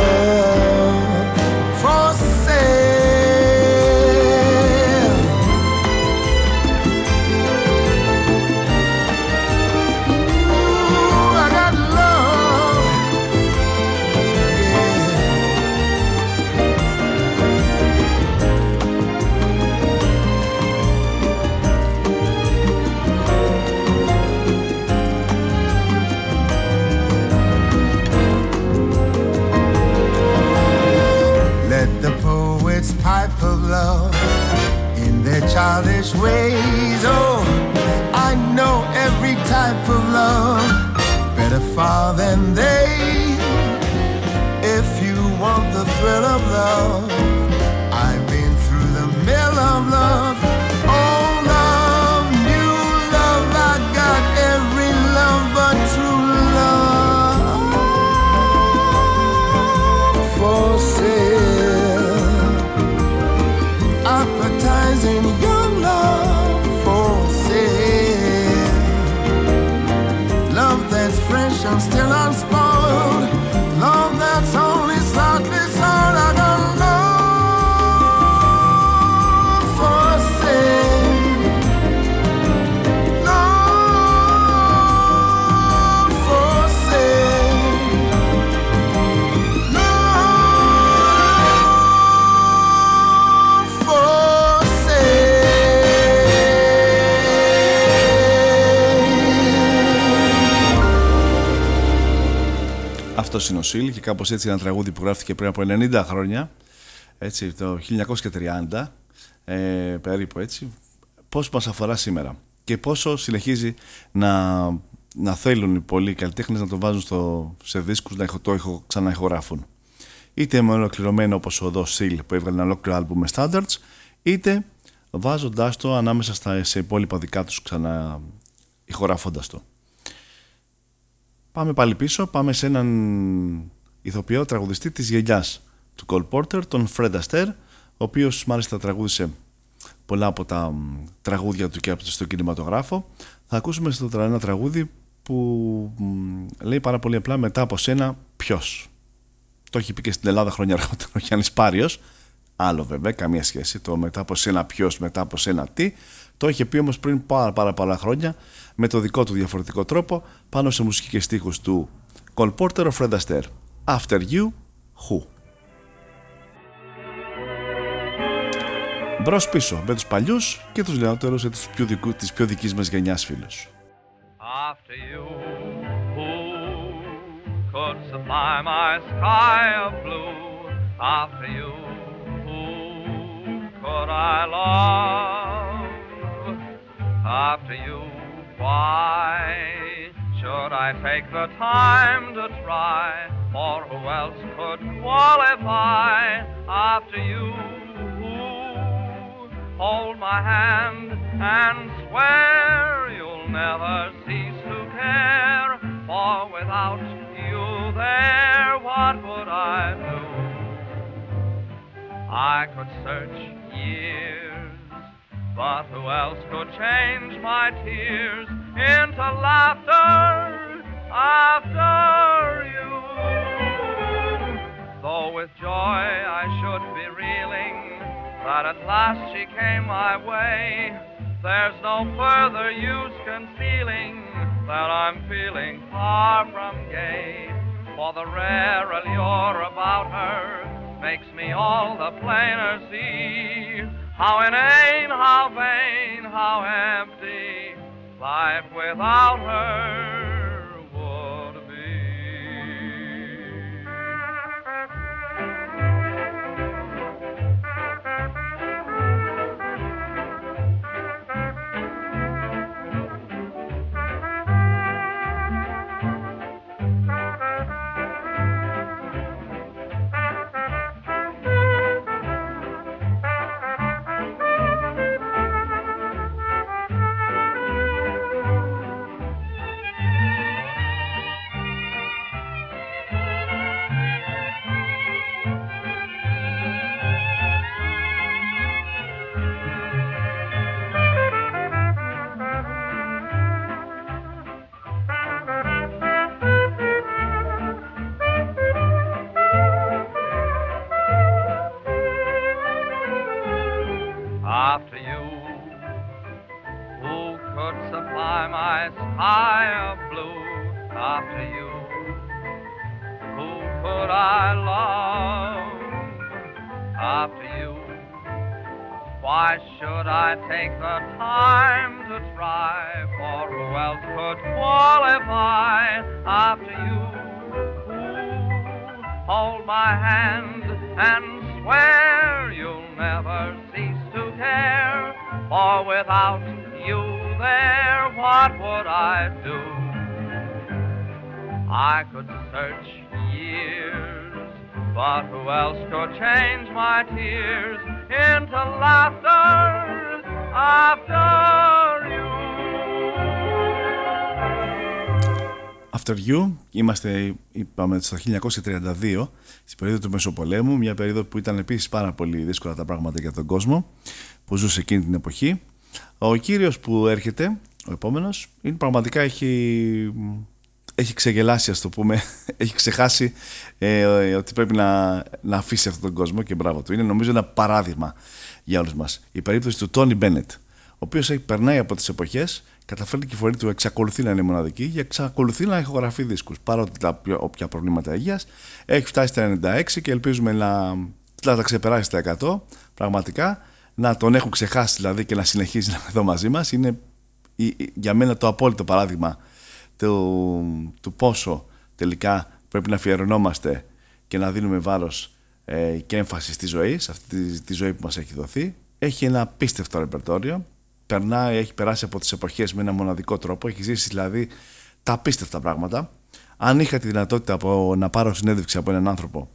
childish ways. Oh, I know every type of love better far than they. If you want the thrill of love, Αυτό είναι ο Σιλ και κάπως έτσι ένα τραγούδι που γράφτηκε πριν από 90 χρόνια, έτσι, το 1930, ε, περίπου έτσι, πώς μας αφορά σήμερα και πόσο συνεχίζει να, να θέλουν οι πολλοί καλλιτέχνες να το βάζουν στο, σε δίσκους να ηχο- το ηχο- ξαναηχογράφουν. Είτε με ολοκληρωμένο όπως ο Δος Σιλ που έβγαλε ένα ολόκληρο άλμπου με standards, είτε βάζοντάς το ανάμεσα στα, σε υπόλοιπα δικά τους ξανά ηχογραφώντας το. Πάμε πάλι πίσω, πάμε σε έναν ηθοποιό τραγουδιστή της γενιάς του Cole Porter, τον Fred Astaire, ο οποίος μάλιστα τραγούδισε πολλά από τα μ, τραγούδια του και από το- στον κινηματογράφο. Θα ακούσουμε στο τρα- ένα τραγούδι που μ, λέει πάρα πολύ απλά μετά από σένα ποιος. Το έχει πει και στην Ελλάδα χρόνια αργότερα ο Γιάννης Πάριος. Άλλο βέβαια, καμία σχέση. Το μετά από σένα ποιος, μετά από σένα τι. Το είχε πει όμως πριν πάρα, πάρα πολλά χρόνια με το δικό του διαφορετικό τρόπο πάνω σε μουσική και στίχους του Cole Porter ο Fred Astaire. After you, who. Μπρος πίσω με τους παλιούς και τους νεότερους και τους πιο δικού, της πιο δικής μας γενιάς φίλους. After you, who could supply my sky of blue? After you, who could I love? After you, why should I take the time to try? For who else could qualify? After you, hold my hand and swear you'll never cease to care. For without you there, what would I do? I could search years, but who else could change my tears into laughter after you? Though with joy I should be reeling that at last she came my way, there's no further use concealing that I'm feeling far from gay. For the rare allure about her makes me all the plainer see how inane, how vain, how empty life without her time I spy a blue after you. Who could I love after you? Why should I take the time to try? For who else could qualify after you? Ooh, hold my hand and swear you'll never cease to care, for without there, what would I do? I could search years, but who else could change my tears into laughter after you? After You, είμαστε είπαμε, στο 1932, στην περίοδο του Μεσοπολέμου, μια περίοδο που ήταν επίσης πάρα πολύ δύσκολα τα πράγματα για τον κόσμο, που ζούσε εκείνη την εποχή. Ο κύριος που έρχεται, ο επόμενος, είναι πραγματικά έχει, έχει ξεγελάσει, ας το πούμε, *laughs* έχει ξεχάσει ε, ότι πρέπει να, να αφήσει αυτόν τον κόσμο και μπράβο του. Είναι νομίζω ένα παράδειγμα για όλους μας. Η περίπτωση του Τόνι Μπένετ, ο οποίος έχει περνάει από τις εποχές καταφέρνει και η φωνή του εξακολουθεί να είναι μοναδική και εξακολουθεί να ηχογραφεί δίσκους παρότι τα πιο- όποια προβλήματα υγείας έχει φτάσει στα 96 και ελπίζουμε να, να τα ξεπεράσει στα 100 πραγματικά να τον έχουν ξεχάσει δηλαδή και να συνεχίζει να είναι εδώ μαζί μας είναι η- η- για μένα το απόλυτο παράδειγμα του, του πόσο τελικά πρέπει να αφιερωνόμαστε και να δίνουμε βάρος ε, και έμφαση στη ζωή, σε αυτή τη, τη ζωή που μας έχει δοθεί. Έχει ένα απίστευτο ρεπερτόριο, περνάει, έχει περάσει από τις εποχές με ένα μοναδικό τρόπο, έχει ζήσει δηλαδή τα απίστευτα πράγματα. Αν είχα τη δυνατότητα από, να πάρω συνέντευξη από έναν άνθρωπο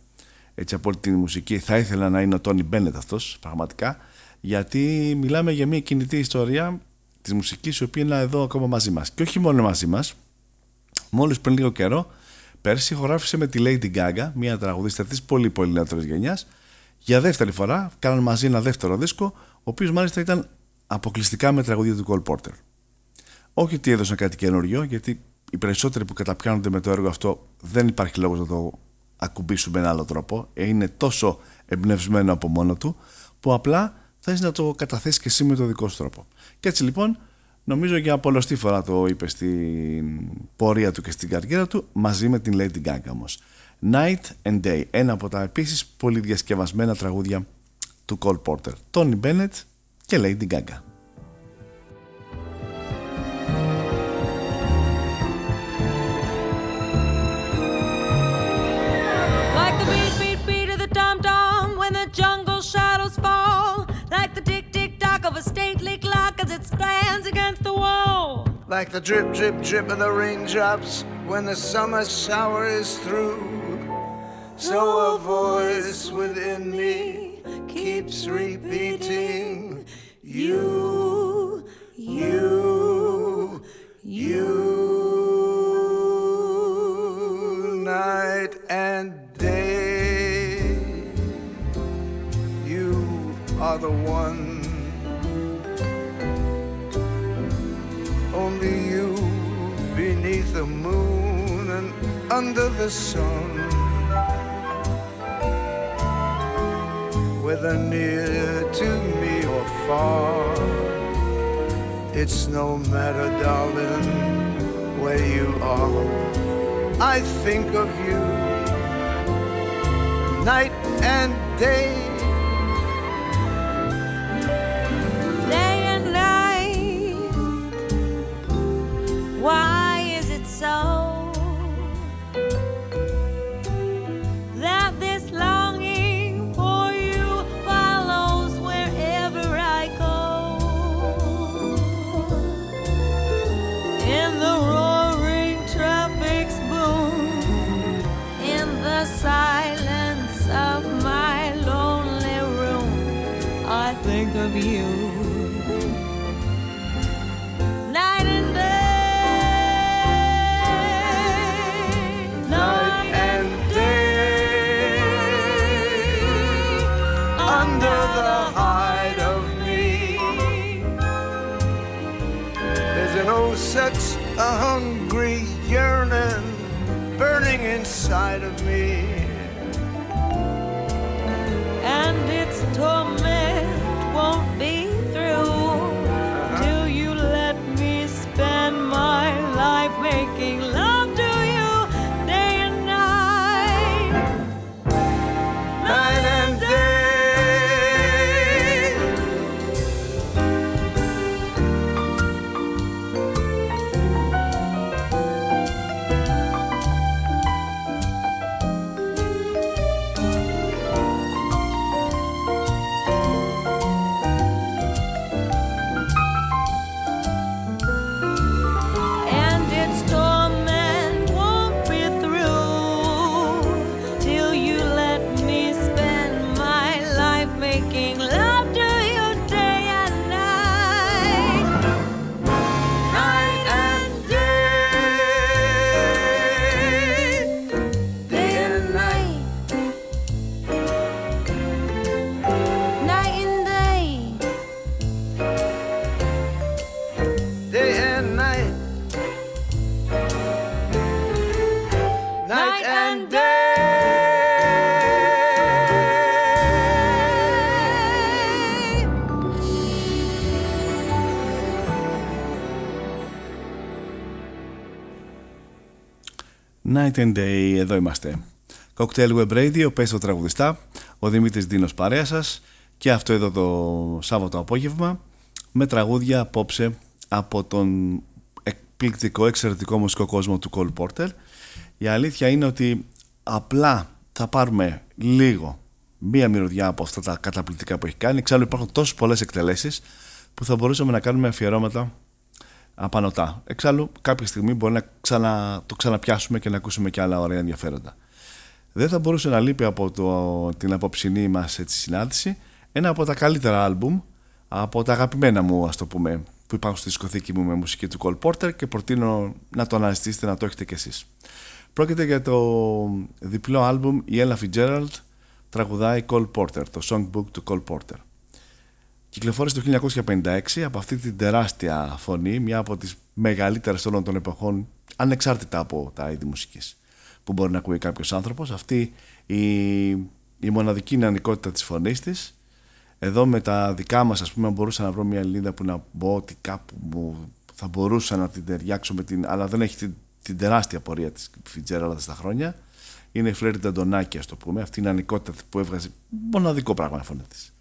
έτσι από όλη τη μουσική, θα ήθελα να είναι ο Τόνι Μπένετ αυτός πραγματικά, γιατί μιλάμε για μια κινητή ιστορία της μουσικής η οποία είναι εδώ ακόμα μαζί μας. Και όχι μόνο μαζί μας, μόλις πριν λίγο καιρό, πέρσι ηχογράφησε με τη Lady Gaga, μια τραγουδίστρια της πολύ πολύ νεότερης γενιάς, για δεύτερη φορά, κάναν μαζί ένα δεύτερο δίσκο, ο οποίος μάλιστα ήταν αποκλειστικά με τραγουδία του Cole Porter. Όχι ότι έδωσαν κάτι καινούριο, γιατί οι περισσότεροι που καταπιάνονται με το έργο αυτό δεν υπάρχει λόγος να το ακουμπήσουμε με ένα άλλο τρόπο. Ε, Είναι τόσο εμπνευσμένο από μόνο του, που απλά θες να το καταθέσεις και εσύ με το δικό σου τρόπο. Και έτσι λοιπόν, νομίζω για πολλωστή φορά το είπε στην πορεία του και στην καριέρα του, μαζί με την Lady Gaga όμως. Night and Day, ένα από τα επίσης πολύ διασκευασμένα τραγούδια του Cole Porter. Tony Bennett και Lady Gaga. As it stands against the wall. Like the drip, drip, drip of the raindrops when the summer shower is through. So a voice within me keeps repeating, You, you, you. Night and day, you are the one. The moon and under the sun. Whether near to me or far, it's no matter, darling, where you are. I think of you night and day. Day Night and Day, εδώ είμαστε. Cocktail Web Radio, πες το τραγουδιστά, ο Δημήτρης Δίνος παρέα σας και αυτό εδώ το Σάββατο απόγευμα με τραγούδια απόψε από τον εκπληκτικό, εξαιρετικό μουσικό κόσμο του Cole Porter. Η αλήθεια είναι ότι απλά θα πάρουμε λίγο μία μυρωδιά από αυτά τα καταπληκτικά που έχει κάνει. Εξάλλου υπάρχουν τόσες πολλές εκτελέσεις που θα μπορούσαμε να κάνουμε αφιερώματα απανοτά. Εξάλλου, κάποια στιγμή μπορεί να ξανα, το ξαναπιάσουμε και να ακούσουμε και άλλα ωραία ενδιαφέροντα. Δεν θα μπορούσε να λείπει από το, την απόψινή μας συνάντηση ένα από τα καλύτερα άλμπουμ από τα αγαπημένα μου, ας το πούμε, που υπάρχουν στη δισκοθήκη μου με μουσική του Cole Porter και προτείνω να το αναζητήσετε να το έχετε κι εσείς. Πρόκειται για το διπλό άλμπουμ η Ella Fitzgerald τραγουδάει Cole Porter, το songbook του Cole Porter. Κυκλοφόρησε το 1956 από αυτή την τεράστια φωνή, μια από τις μεγαλύτερες όλων των εποχών, ανεξάρτητα από τα είδη μουσικής που μπορεί να ακούει κάποιος άνθρωπος. Αυτή η, η μοναδική νεανικότητα της φωνής της. Εδώ με τα δικά μας, ας πούμε, μπορούσα να βρω μια Ελληνίδα που να πω ότι κάπου μου θα μπορούσα να την ταιριάξω με την... αλλά δεν έχει την, την τεράστια πορεία της Φιτζέραλας στα χρόνια. Είναι η Φλέρι Ταντονάκη, ας το πούμε. Αυτή είναι η ανικότητα που έβγαζε μοναδικό πράγμα φωνή της.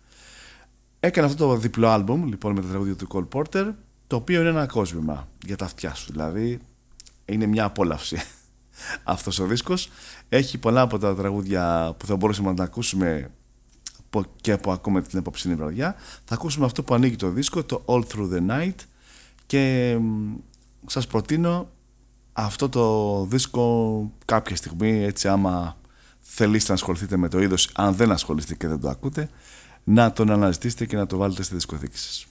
Έκανε αυτό το διπλό άλμπουμ λοιπόν με τα τραγούδια του Cole Porter, το οποίο είναι ένα κόσμημα για τα αυτιά σου. Δηλαδή είναι μια απόλαυση *laughs* αυτός ο δίσκος. Έχει πολλά από τα τραγούδια που θα μπορούσαμε να τα ακούσουμε και από ακόμα την επόψινή βραδιά. Θα ακούσουμε αυτό που ανοίγει το δίσκο, το All Through the Night και σας προτείνω αυτό το δίσκο κάποια στιγμή έτσι άμα θελήσετε να ασχοληθείτε με το είδος αν δεν ασχοληθείτε και δεν το ακούτε να τον αναζητήσετε και να το βάλετε στη δισκοθήκη σας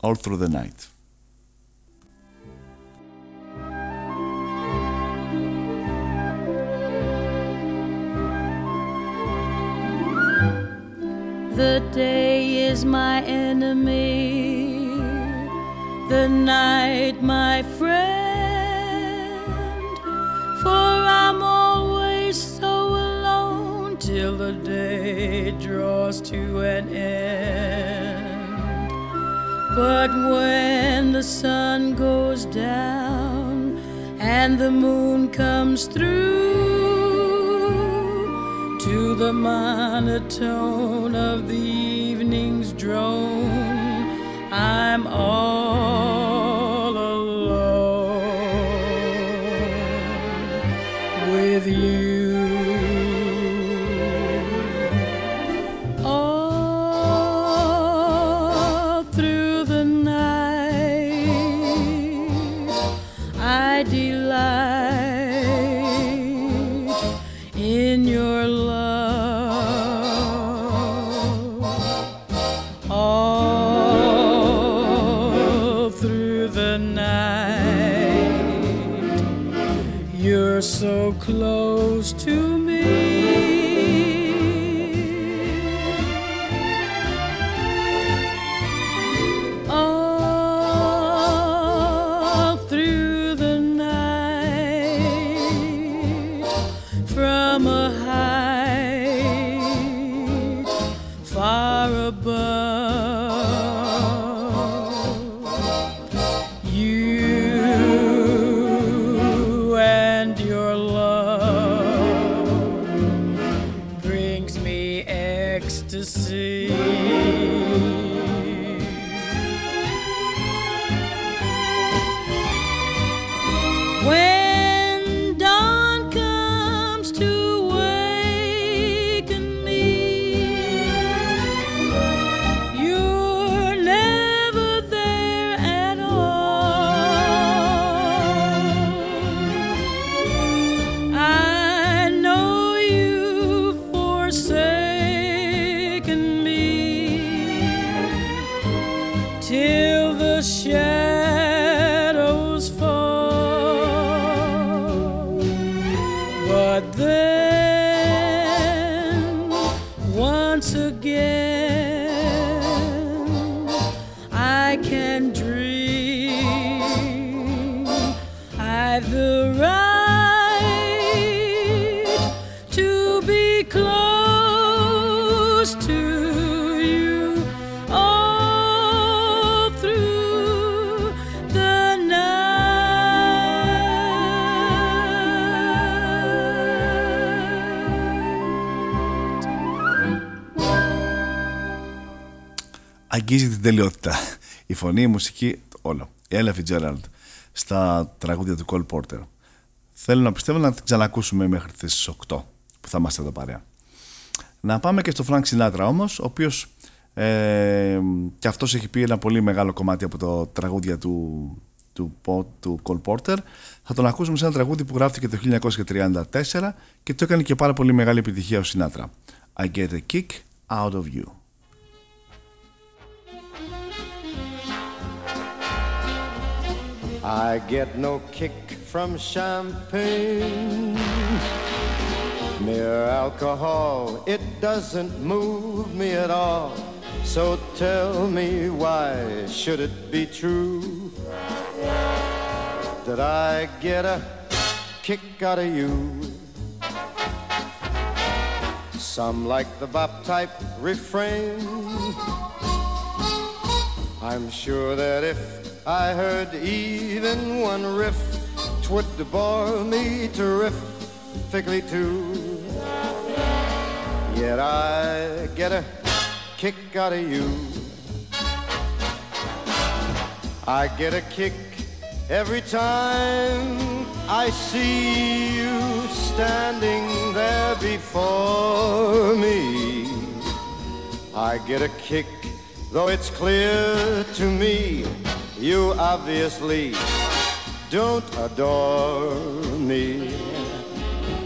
All Through the Night The day is my enemy, the night my friend. For I'm always so alone till the day draws to an end. But when the sun goes down and the moon comes through, to the monotone of the evening's drone, I'm all την τελειότητα. Η φωνή, η μουσική, όλο. Η Ella Fitzgerald στα τραγούδια του Cole Porter. Θέλω να πιστεύω να την ξανακούσουμε μέχρι τις 8 που θα είμαστε εδώ παρέα. Να πάμε και στο Frank Sinatra όμως, ο οποίος ε, και αυτός έχει πει ένα πολύ μεγάλο κομμάτι από το τραγούδια του, του, του Cole Porter. Θα τον ακούσουμε σε ένα τραγούδι που γράφτηκε το 1934 και το έκανε και πάρα πολύ μεγάλη επιτυχία ο Sinatra. I get a kick out of you. I get no kick from champagne. Mere alcohol, it doesn't move me at all. So tell me why should it be true that I get a kick out of you? Some like the bop type refrain. I'm sure that if I heard even one riff, twould bore me terrifically too. Yet I get a kick out of you. I get a kick every time I see you standing there before me. I get a kick, though it's clear to me you obviously don't adore me.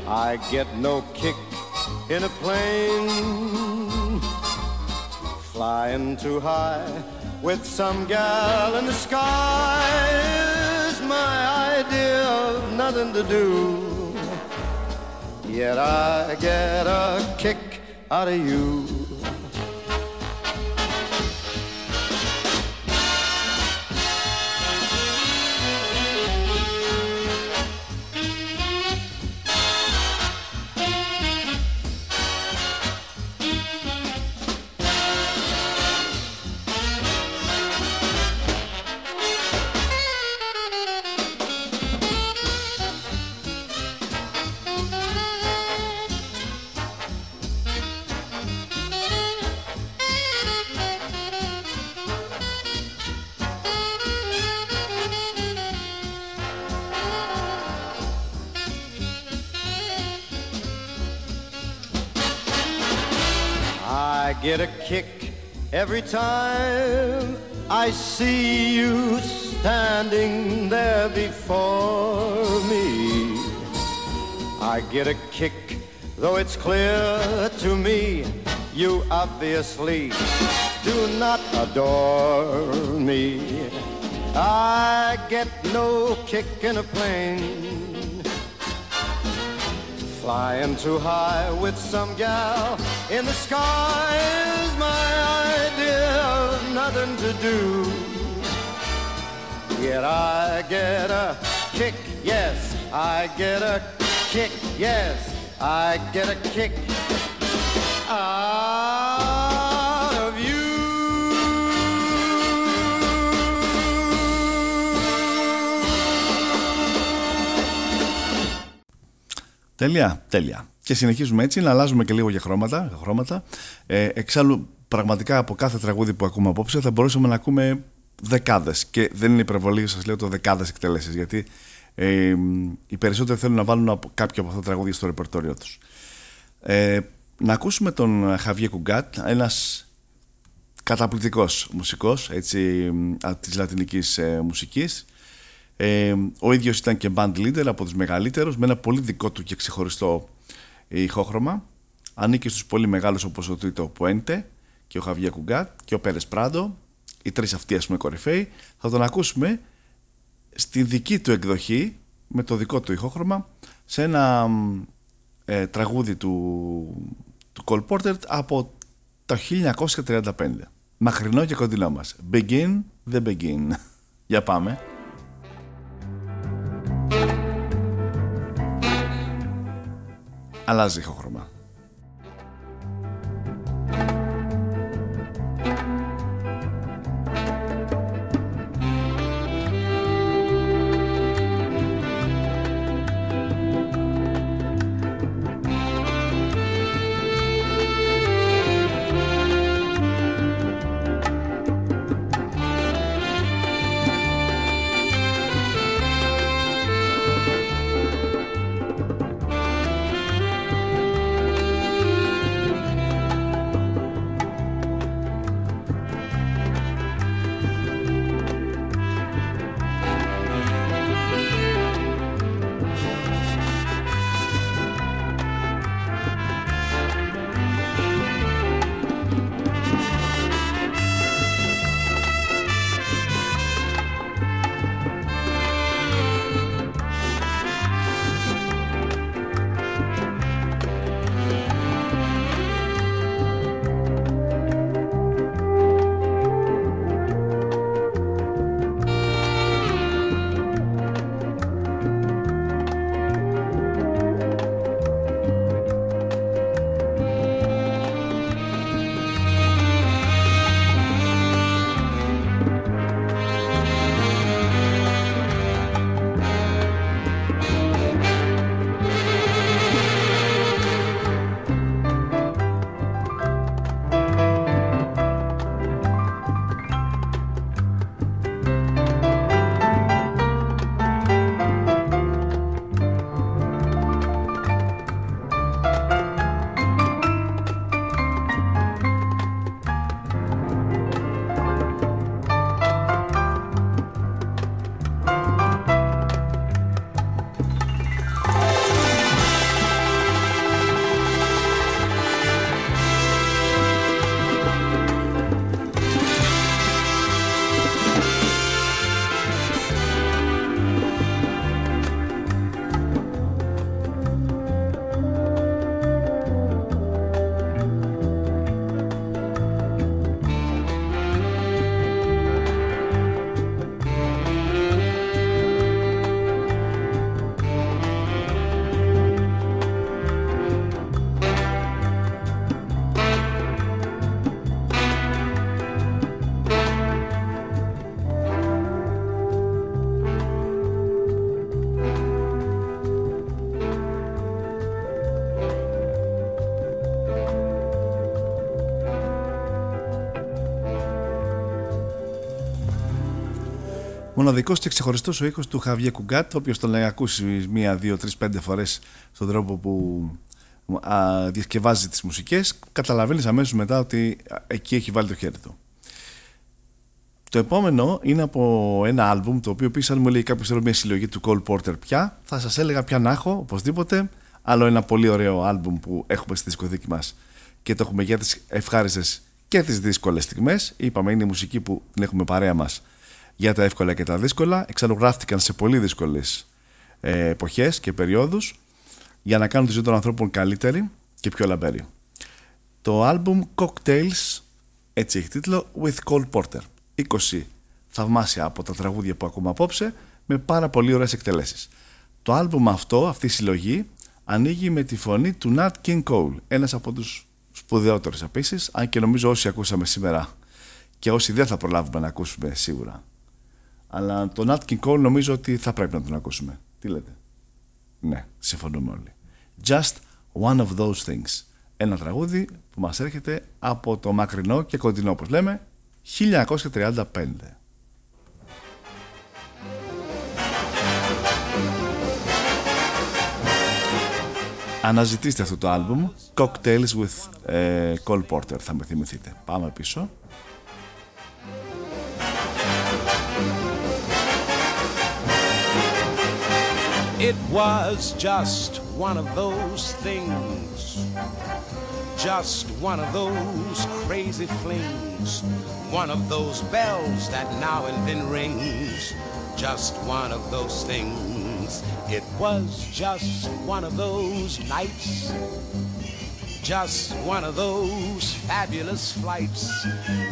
I get no kick in a plane flying too high with some gal in the sky is my idea of nothing to do. Yet I get a kick out of you. Every time I see you standing there before me. I get a kick, though it's clear to me you obviously do not adore me. I get no kick in a plane Flying too high with some gal in the sky is my idea of nothing to do. Yet I get a kick, yes, I get a kick, yes, I get a kick out Τέλεια, τέλεια. Και συνεχίζουμε έτσι, να αλλάζουμε και λίγο για χρώματα. χρώματα. Ε, εξάλλου, πραγματικά από κάθε τραγούδι που ακούμε απόψε θα μπορούσαμε να ακούμε δεκάδες. Και δεν είναι υπερβολή, σας λέω το δεκάδες εκτελέσεις. Γιατί ε, οι περισσότεροι θέλουν να βάλουν από, κάποιο από αυτά τα τραγούδια στο ρεπερτόριό τους. Ε, να ακούσουμε τον Χαβιέ Κουγκάτ, ένας καταπληκτικός μουσικός έτσι, της λατινικής ε, μουσικής ε, ο ίδιος ήταν και band leader από τους μεγαλύτερους με ένα πολύ δικό του και ξεχωριστό ηχόχρωμα. Ανήκει στους πολύ μεγάλους όπως ο Τίτο Πουέντε και ο Χαβιέ Κουγκάτ και ο Πέρες Πράντο. Οι τρεις αυτοί ας πούμε κορυφαίοι. Θα τον ακούσουμε στη δική του εκδοχή με το δικό του ηχόχρωμα σε ένα ε, τραγούδι του, του Cole Porter από το 1935. Μαχρινό και κοντινό μας. Begin the begin. Για πάμε. Αλλάζει ηχόχρωμα. Μοναδικός και ξεχωριστός ο ήχος του Χαβιέ Κουγκάτ, όποιος τον λέει ακούσεις μία, δύο, τρεις, πέντε φορές στον τρόπο που α, διασκευάζει τις μουσικές, καταλαβαίνεις αμέσως μετά ότι εκεί έχει βάλει το χέρι του. Το επόμενο είναι από ένα άλμπουμ το οποίο επίσης αν μου λέει κάποιος θέλω μια συλλογή του Cole Porter πια θα σας έλεγα πια να έχω οπωσδήποτε άλλο ένα πολύ ωραίο άλμπουμ που έχουμε στη δισκοθήκη μας και το έχουμε για τις ευχάριστες και τις δύσκολες στιγμές είπαμε είναι η μουσική που την έχουμε παρέα μας για τα εύκολα και τα δύσκολα εξάλλου γράφτηκαν σε πολύ δύσκολες ε, εποχές και περιόδους για να κάνουν τη ζωή των ανθρώπων καλύτερη και πιο λαμπερή. Το άλμπουμ Cocktails έτσι έχει τίτλο With Cole Porter 20 θαυμάσια από τα τραγούδια που ακούμε απόψε με πάρα πολύ ωραίες εκτελέσεις. Το άλμπουμ αυτό, αυτή η συλλογή, ανοίγει με τη φωνή του Nat King Cole, ένας από τους σπουδαιότερους επίσης, αν και νομίζω όσοι ακούσαμε σήμερα και όσοι δεν θα προλάβουμε να ακούσουμε σίγουρα. Αλλά το Nat King Cole νομίζω ότι θα πρέπει να τον ακούσουμε. Τι λέτε; Ναι, συμφωνούμε όλοι. Just one of those things. Ένα τραγούδι που μας έρχεται από το μακρινό και κοντινό όπως λέμε 1935. Αναζητήστε αυτό το άλμπουμ Cocktails with ε, Cole Porter θα με θυμηθείτε. Πάμε πίσω. It was just one of those things. Just one of those crazy flings. One of those bells that now and then rings. Just one of those things. It was just one of those nights just one of those fabulous flights.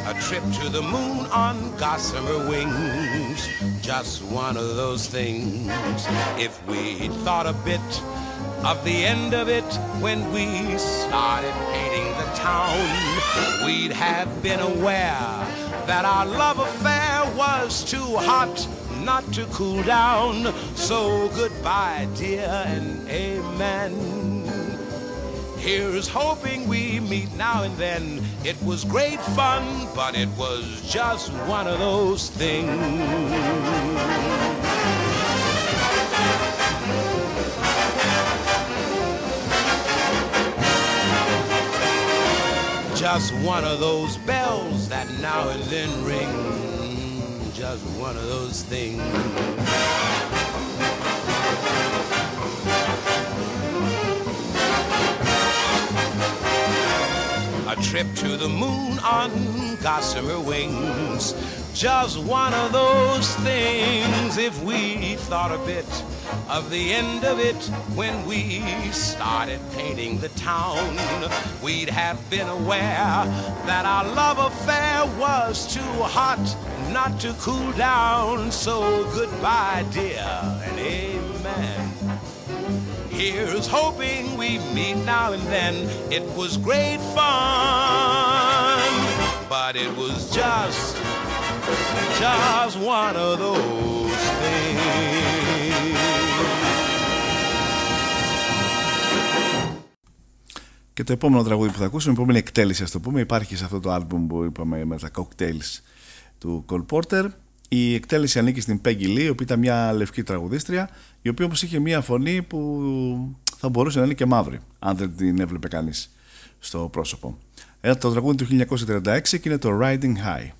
A trip to the moon on gossamer wings. Just one of those things. If we'd thought a bit of the end of it when we started painting the town, we'd have been aware that our love affair was too hot not to cool down. So goodbye, dear, and amen. Here's hoping we meet now and then. It was great fun, but it was just one of those things. Just one of those bells that now and then ring. Just one of those things. A trip to the moon on gossamer wings. Just one of those things if we thought a bit of the end of it when we started painting the town. We'd have been aware that our love affair was too hot not to cool down. So goodbye, dear, and. Here's hoping we meet now and then. It was great fun, but it was just, just one of those things. Και το επόμενο τραγούδι που θα ακούσουμε, η επόμενη εκτέλεση, ας το πούμε, υπάρχει σε αυτό το άλμπουμ που είπαμε με τα cocktails του Cole Porter. Η εκτέλεση ανήκει στην Peggy Lee, η οποία ήταν μια λευκή τραγουδίστρια, η οποία όμω είχε μια φωνή που θα μπορούσε να είναι και μαύρη, αν δεν την έβλεπε κανείς στο πρόσωπο. Ένα το τραγούδι του 1936 και είναι το Riding High.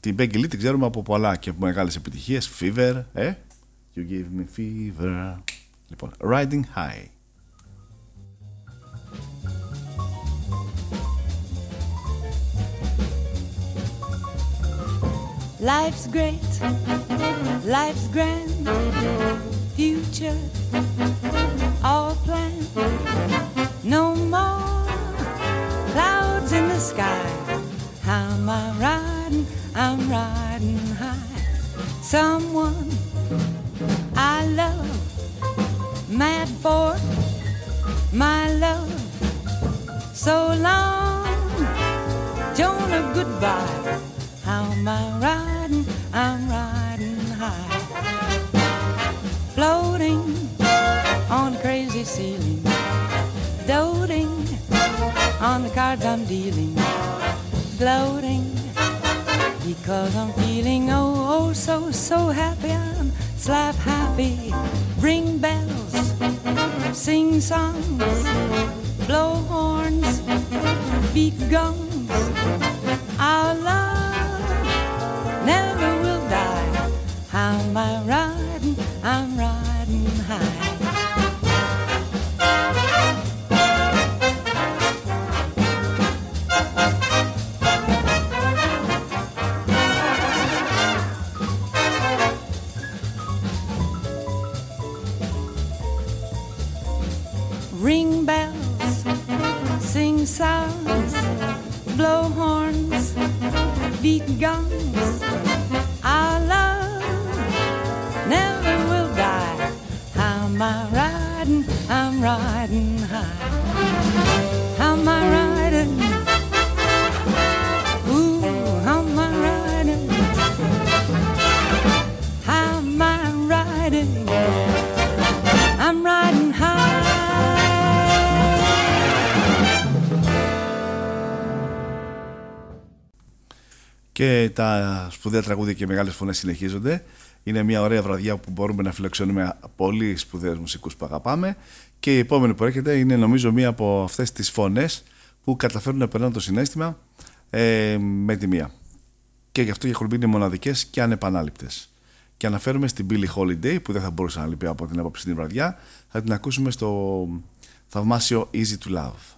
Την Peggy Lee την ξέρουμε από πολλά και από μεγάλες επιτυχίες. Fever, ε; You give me fever. Λοιπόν, Riding High. Life's great, life's grand, future all planned. No more clouds in the sky. How am I riding? I'm riding high. Someone I love, mad for my love. So long, Jonah, goodbye. How am I riding? I'm riding high. Floating on a crazy ceiling. Doting on the cards I'm dealing. Gloating, Because I'm feeling oh, oh, so, so happy. I'm slap happy. Ring bells, sing songs, blow horns, beat guns. Our love never will die. How am I riding? I'm riding high. Ring bells, sing songs, blow horns, beat guns. Am I riding? I'm riding high. How am I riding? Ooh, how am I riding? How am I riding? I'm riding high. Και τα σπουδαία τραγούδια και μεγάλες φωνές συνεχίζονται. Είναι μια ωραία βραδιά που μπορούμε να φιλοξενούμε πολύ σπουδαίους μουσικούς που αγαπάμε. Και η επόμενη που έρχεται είναι νομίζω μία από αυτές τις φωνές που καταφέρουν να περνάνε το συνέστημα ε, με τη μία. Και γι' αυτό οι εκπομπή είναι μοναδικές και ανεπανάληπτες. Και αναφέρουμε στην Billie Holiday που δεν θα μπορούσε να λείπει από την απόψη την βραδιά. Θα την ακούσουμε στο θαυμάσιο Easy to Love.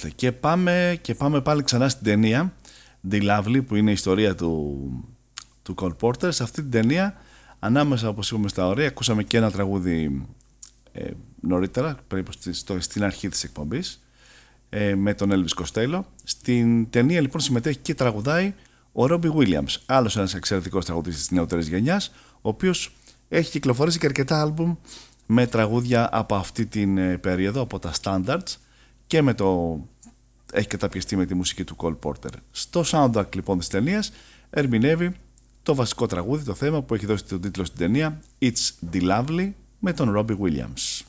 Είμαστε. Και πάμε, και πάμε πάλι ξανά στην ταινία The Lovely που είναι η ιστορία του, του Cole Porter. Σε αυτή την ταινία Ανάμεσα, όπως είπαμε στα ωραία, ακούσαμε και ένα τραγούδι ε, νωρίτερα, περίπου στη- στο- στην αρχή της εκπομπής, ε, με τον Elvis Costello. Στην ταινία λοιπόν συμμετέχει και τραγουδάει ο Ρόμπι Williams, άλλος ένας εξαιρετικός τραγουδιστής της νεότερης γενιάς, ο οποίος έχει κυκλοφορήσει και αρκετά άλμπουμ με τραγούδια από αυτή την ε, περίοδο, από τα standards και με το έχει καταπιεστεί με τη μουσική του Cole Porter. Στο soundtrack λοιπόν της ταινίας ερμηνεύει το βασικό τραγούδι, το θέμα που έχει δώσει τον τίτλο στην ταινία It's the Lovely με τον Robbie Williams.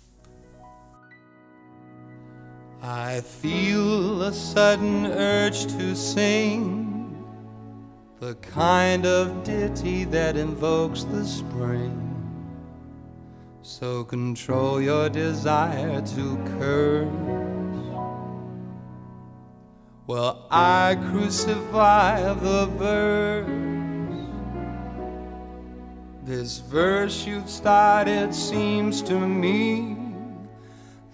I feel a sudden urge to sing the kind of ditty that invokes the spring. So control your desire to curse. Well, I crucify the verse. This verse you've started seems to me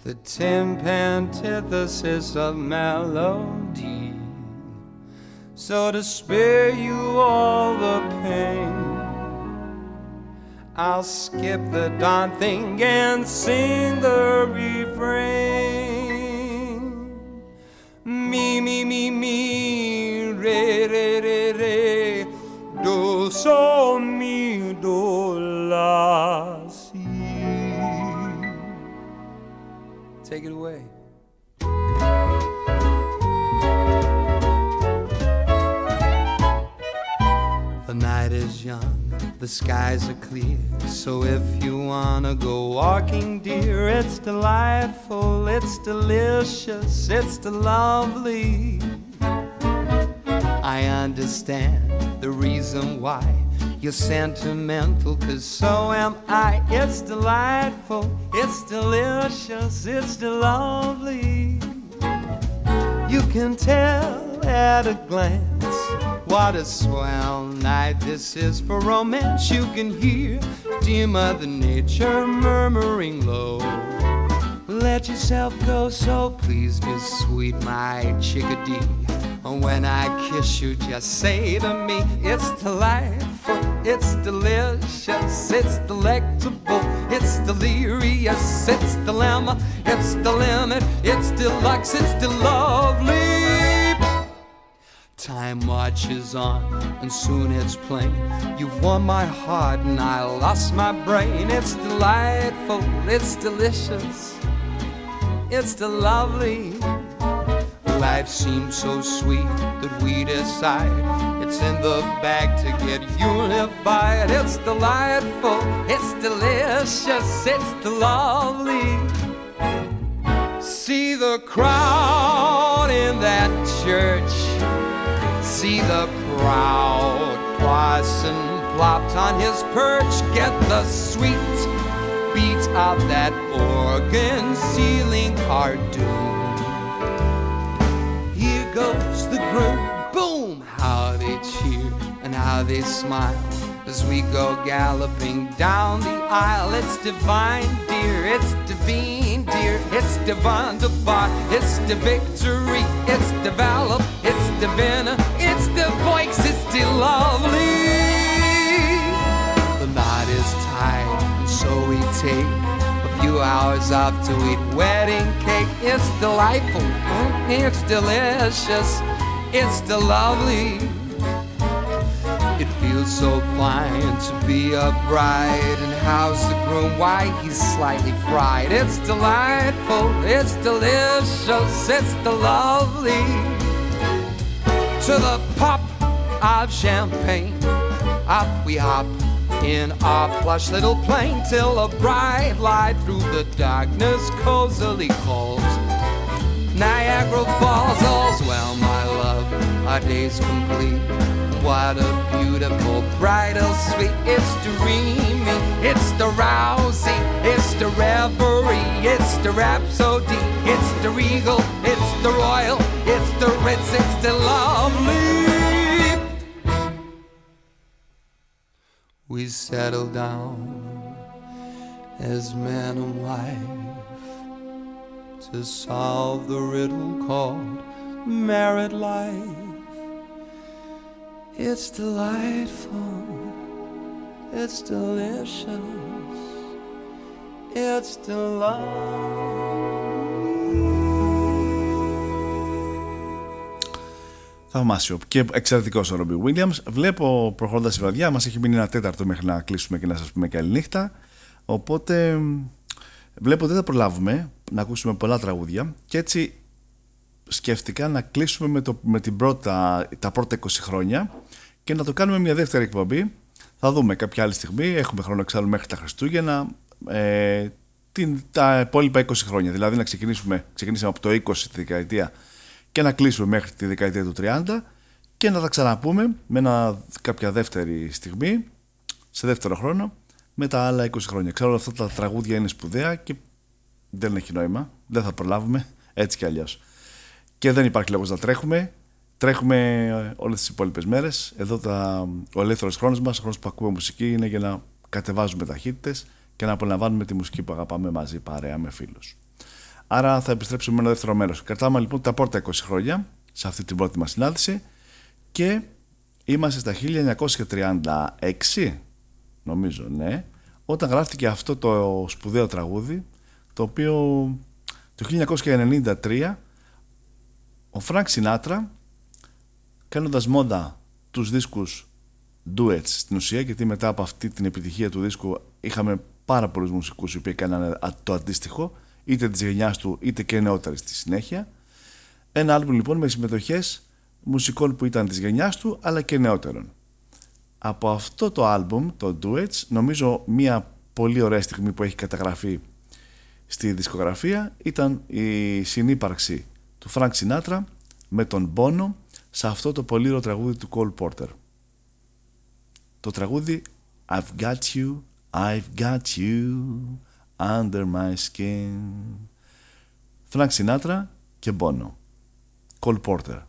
the temp antithesis of melody. So to spare you all the pain, I'll skip the daunting and sing the refrain. Me, me, me, me, re, re, re, re, do, so, mi, do, la, si. Take it away. The night is young, the skies are clear. So if you wanna go walking, dear, it's delightful, it's delicious, it's lovely. I understand the reason why you're sentimental, cause so am I. It's delightful, it's delicious, it's lovely. You can tell at a glance what a swell night this is for romance. You can hear dear Mother Nature murmuring low. Let yourself go, so please be sweet, my chickadee. When I kiss you, just say to me, it's delightful, it's delicious, it's delectable, it's delirious, it's dilemma, it's the limit, it's deluxe, it's the lovely. Time marches on, and soon it's plain. You've won my heart, and I lost my brain. It's delightful, it's delicious, it's the lovely. Life seems so sweet that we decide it's in the bag to get unified. It's delightful, it's delicious, it's the lovely. See the crowd in that church. See the proud parson plopped on his perch. Get the sweet beat of that organ ceiling cardoon. Here goes the groom. Boom! How they cheer and how they smile as we go galloping down the aisle. It's divine, dear. It's divine, dear. It's divine, divine. It's the victory. It's develop. It's the dinner. It's the voice. It's the lovely. The night is tight, and so we take a few hours off to eat wedding cake. It's delightful. It's delicious. It's the lovely. It feels so fine to be a bride. And how's the groom? Why, he's slightly fried. It's delightful, it's delicious, it's the lovely. To the pop of champagne, up we hop in our plush little plane till a bright light through the darkness cozily calls. Niagara Falls, all's well, my love, our day's complete. What a beautiful bridal suite. It's dreamy, it's the rousing, it's the reverie, it's the rhapsody, it's the regal, it's the royal, it's the ritz, it's the lovely. We settle down as man and wife to solve the riddle called married life. It's delightful, It's delicious. It's Θαυμάσιο. Και εξαιρετικό ο Ρόμπι Williams. Βλέπω προχωρώντας η βραδιά, μας έχει μείνει ένα τέταρτο μέχρι να κλείσουμε και να σας πούμε καλή νύχτα. Οπότε μ, βλέπω ότι δεν θα προλάβουμε να ακούσουμε πολλά τραγούδια και έτσι σκέφτηκα να κλείσουμε με, το, με την πρώτα, τα πρώτα 20 χρόνια και να το κάνουμε μια δεύτερη εκπομπή. Θα δούμε κάποια άλλη στιγμή. Έχουμε χρόνο εξάλλου μέχρι τα Χριστούγεννα. Ε, την, τα υπόλοιπα 20 χρόνια. Δηλαδή να ξεκινήσουμε, ξεκινήσαμε από το 20 τη δεκαετία και να κλείσουμε μέχρι τη δεκαετία του 30 και να τα ξαναπούμε με ένα, κάποια δεύτερη στιγμή, σε δεύτερο χρόνο, με τα άλλα 20 χρόνια. Ξέρω ότι αυτά τα τραγούδια είναι σπουδαία και δεν έχει νόημα, δεν θα προλάβουμε έτσι κι αλλιώς. Και δεν υπάρχει λόγος να τρέχουμε. Τρέχουμε ε, όλες τις υπόλοιπες μέρες. Εδώ τα, ο ελεύθερος χρόνος μας, ο χρόνος που ακούμε μουσική, είναι για να κατεβάζουμε ταχύτητες και να απολαμβάνουμε τη μουσική που αγαπάμε μαζί παρέα με φίλους. Άρα θα επιστρέψουμε με ένα δεύτερο μέρος. Κρατάμε λοιπόν τα πρώτα 20 χρόνια σε αυτή την πρώτη μας συνάντηση και είμαστε στα 1936, νομίζω, ναι, όταν γράφτηκε αυτό το σπουδαίο τραγούδι, το οποίο το 1993 ο Φρανκ Σινάτρα κάνοντας μόδα τους δίσκους duets στην ουσία γιατί μετά από αυτή την επιτυχία του δίσκου είχαμε πάρα πολλούς μουσικούς οι οποίοι έκαναν το αντίστοιχο είτε της γενιάς του είτε και νεότερης στη συνέχεια. Ένα άλμπουμ λοιπόν με συμμετοχές μουσικών που ήταν της γενιάς του αλλά και νεότερων. Από αυτό το άλμπουμ, το Duets, νομίζω μια πολύ ωραία στιγμή που έχει καταγραφεί στη δισκογραφία ήταν η συνύπαρξη του Frank Sinatra με τον Bono σε αυτό το πολύ ωραίο τραγούδι του Cole Porter. Το τραγούδι I've got you, I've got you Under My Skin Frank Sinatra και Bono Cole Porter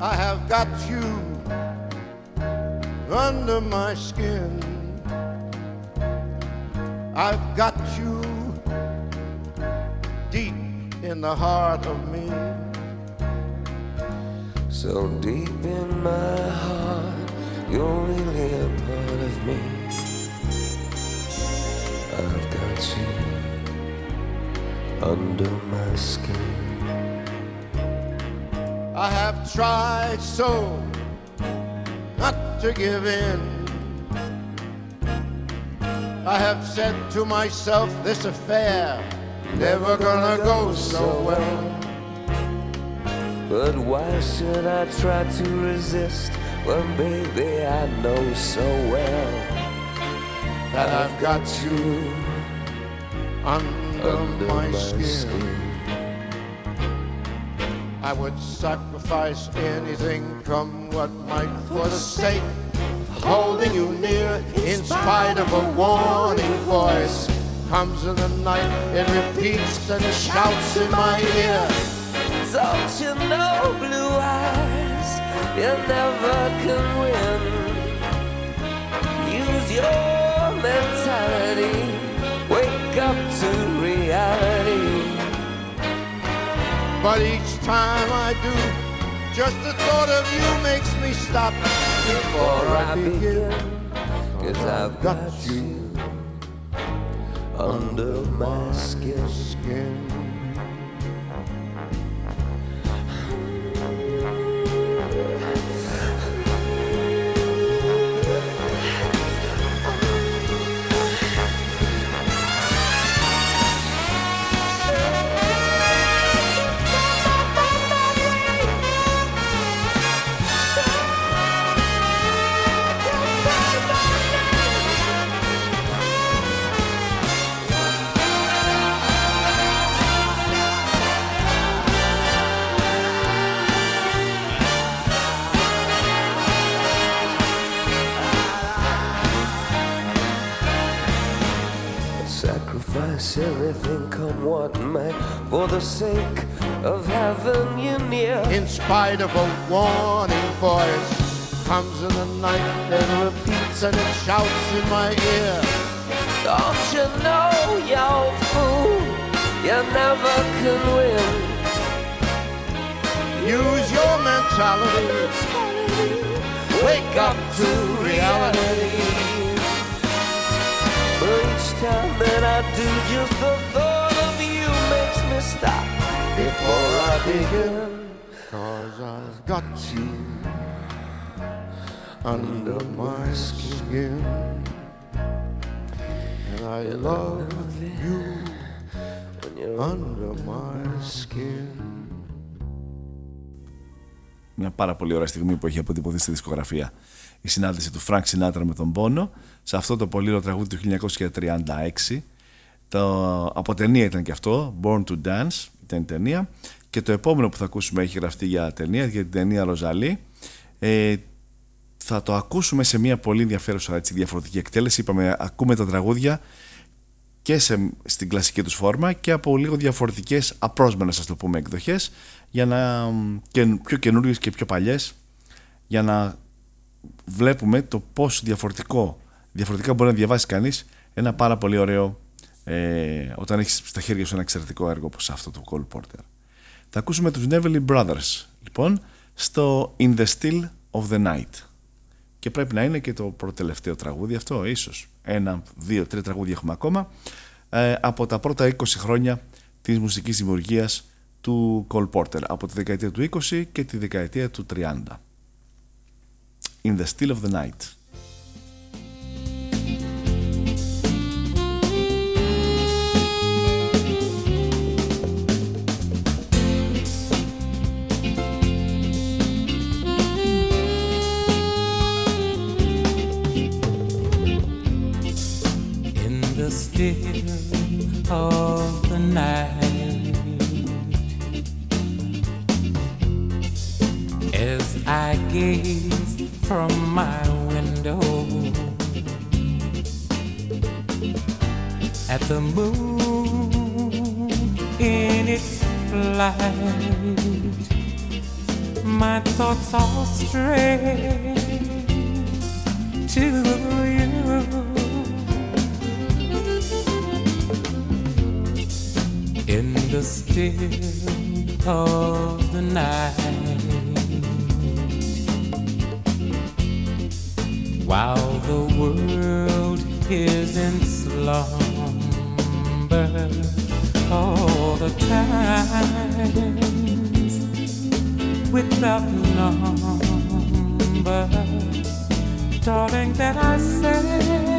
I have got you under my skin. I've got you deep in the heart of me. So deep in my heart, you're really a part of me. I've got you under my skin. I have tried so not to give in. I have said to myself, this affair never gonna go so well. But why should I try to resist when, baby, I know so well that I've got you under, under my, my skin. skin. I would sacrifice anything, come what might, for the sake of holding you near. In spite of a warning voice, comes in the night, it repeats and shouts in my ear. Don't you know, blue eyes, you never can win. Use your mentality, wake up to reality. But each time I do, just the thought of you makes me stop before I begin. Cause I've got you under my skin. Sacrifice everything, come what may, for the sake of having you near. In spite of a warning voice, comes in the night and repeats and it shouts in my ear. Don't you know, you fool, you never can win. Use your mentality. Wake up to reality. But each time that I do, just the thought of you makes me stop before I begin. Cause I've got you under my skin. And I love you under my skin. Μια πάρα πολύ ωραία στιγμή που έχει αποτυπωθεί στη δισκογραφία η συνάντηση του Frank Sinatra με τον Πόνο σε αυτό το πολύ ωραίο τραγούδι του 1936 το, από ταινία ήταν και αυτό Born to Dance ήταν η ταινία. Και το επόμενο που θα ακούσουμε έχει γραφτεί για ταινία για την ταινία Ροζαλή. Ε, θα το ακούσουμε σε μια πολύ ενδιαφέρουσα έτσι, διαφορετική εκτέλεση. Είπαμε ακούμε τα τραγούδια και σε, στην κλασική τους φόρμα και από λίγο διαφορετικές απρόσμενες ας το πούμε εκδοχές για να, και πιο καινούριες και πιο παλιές για να βλέπουμε το πώς διαφορετικό, διαφορετικά μπορεί να διαβάσει κανείς ένα πάρα πολύ ωραίο ε, όταν έχεις στα χέρια σου ένα εξαιρετικό έργο όπως αυτό το Cole Porter. Θα ακούσουμε τους Neville Brothers λοιπόν στο In the Still of the Night. Και πρέπει να είναι και το προτελευταίο τραγούδι αυτό ίσως. Ένα, δύο, τρία τραγούδια έχουμε ακόμα ε, από τα πρώτα 20 χρόνια της μουσικής δημιουργίας του Cole Porter από τη δεκαετία του 20 και τη δεκαετία του 30 In the Still of the Night. In the still of the night as I gaze from my window. At the moon in its flight my thoughts all stray to you. In the still of the night while the world is in slumber. All the times without number. Darling that I say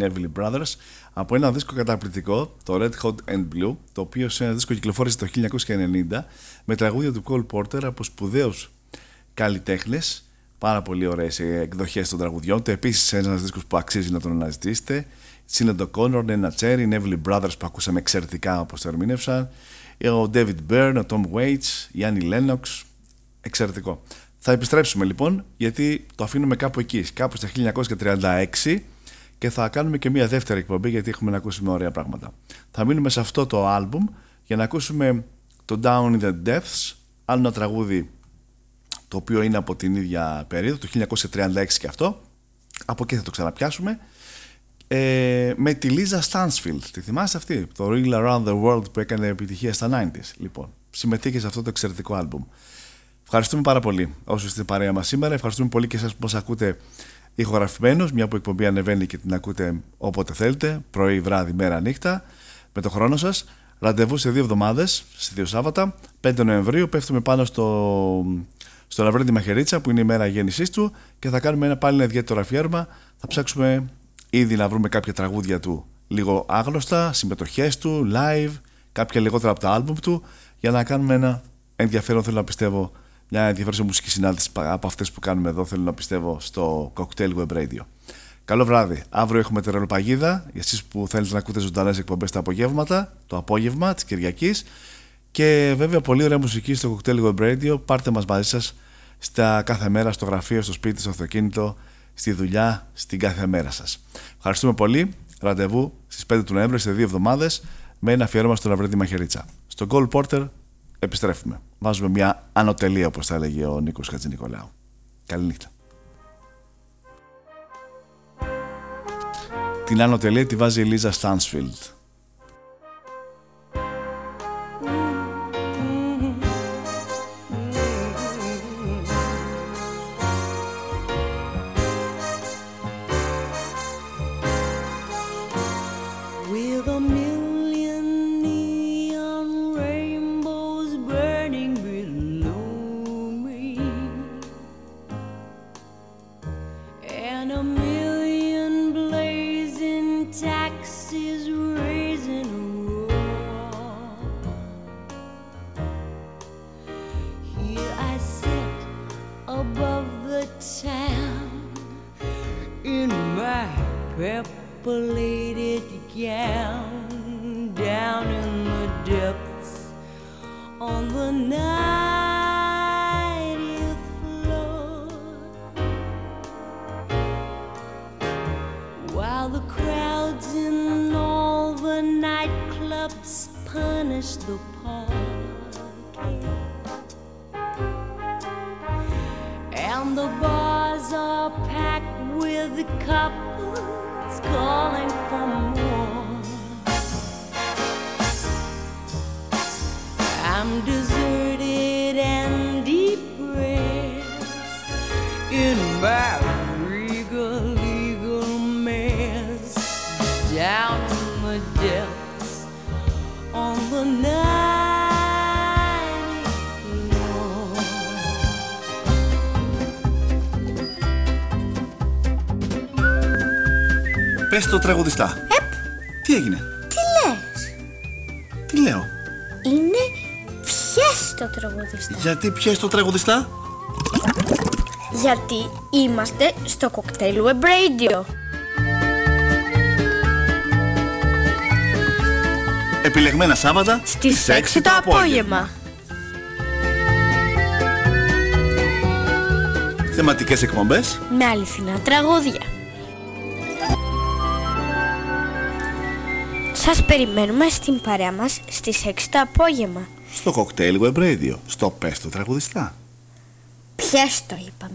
Neville Brothers. Από ένα δίσκο καταπληκτικό, το Red Hot and Blue, το οποίο σε ένα δίσκο κυκλοφόρησε το 1990 με τραγούδια του Cole Porter από σπουδαίους καλλιτέχνες. Πάρα πολύ ωραίες εκδοχές των τραγουδιών του. Επίσης, ένας δίσκος που αξίζει να τον αναζητήσετε. Σίνεντο Κόνορ, Νένα Τσέρι, Neville Brothers που ακούσαμε εξαιρετικά όπως το ερμήνευσαν. Ο David Byrne, ο Tom Waits, Γιάννη Lennox. Εξαιρετικό. Θα επιστρέψουμε λοιπόν γιατί το αφήνουμε κάπου εκεί, κάπου στα 1936 και θα κάνουμε και μια δεύτερη εκπομπή γιατί έχουμε να ακούσουμε ωραία πράγματα. Θα μείνουμε σε αυτό το άλμπουμ για να ακούσουμε το Down in the Depths, άλλο ένα τραγούδι το οποίο είναι από την ίδια περίοδο, το 1936 και αυτό. Από εκεί θα το ξαναπιάσουμε. Ε, με τη Λίζα Stansfield. Τη θυμάστε αυτή, το Real Around the World που έκανε επιτυχία στα 90s. Λοιπόν, συμμετείχε σε αυτό το εξαιρετικό άλμπουμ. Ευχαριστούμε πάρα πολύ όσοι είστε παρέα μας σήμερα. Ευχαριστούμε πολύ και εσάς που μας ακούτε ηχογραφημένος, μια που η εκπομπή ανεβαίνει και την ακούτε όποτε θέλετε, πρωί, βράδυ, μέρα, νύχτα, με το χρόνο σας. Ραντεβού σε δύο εβδομάδες, σε δύο Σάββατα. 5 Νοεμβρίου πέφτουμε πάνω στο, στο Λαβρέντι Μαχαιρίτσα που είναι η μέρα γέννησής του και θα κάνουμε ένα πάλι ένα ιδιαίτερο αφιέρωμα. Θα ψάξουμε ήδη να βρούμε κάποια τραγούδια του λίγο άγνωστα, συμμετοχές του, live, κάποια λιγότερα από τα άλμπουμ του για να κάνουμε ένα ενδιαφέρον θέλω να πιστεύω μια ενδιαφέρουσα μουσική συνάντηση από αυτές που κάνουμε εδώ, θέλω να πιστεύω, στο Cocktail Web Radio. Καλό βράδυ. Αύριο έχουμε τερελοπαγίδα για εσείς που θέλετε να ακούτε ζωντανές εκπομπές τα απογεύματα, το απόγευμα της Κυριακής. Και βέβαια πολύ ωραία μουσική στο Cocktail Web Radio. Πάρτε μας μαζί σας στα κάθε μέρα, στο γραφείο, στο σπίτι, στο αυτοκίνητο, στη δουλειά, στην κάθε μέρα σας. Ευχαριστούμε πολύ. Ραντεβού στις 5 του Νοέμβρη, σε δύο εβδομάδες, με ένα αφιέρωμα στον Αυρέτη Μαχαιρίτσα. Στο Gold Porter επιστρέφουμε. Βάζουμε μια ανωτελεία, όπως θα έλεγε ο Νίκος Χατζηνικολάου. Καληνύχτα. Την ανωτελεία τη βάζει η Λίζα Στάνσφιλντ. Γιατί πιες το τραγουδιστά; Γιατί είμαστε στο κοκτέιλ Web Radio. Επιλεγμένα Σάββατα Στις 6 το απόγευμα. Θεματικές εκπομπές. Με αληθινά τραγούδια. Σας περιμένουμε στην παρέα μας στις 6 το απόγευμα στο Cocktail Web Radio. Στο Πες το τραγουδιστά. Πιες το είπαμε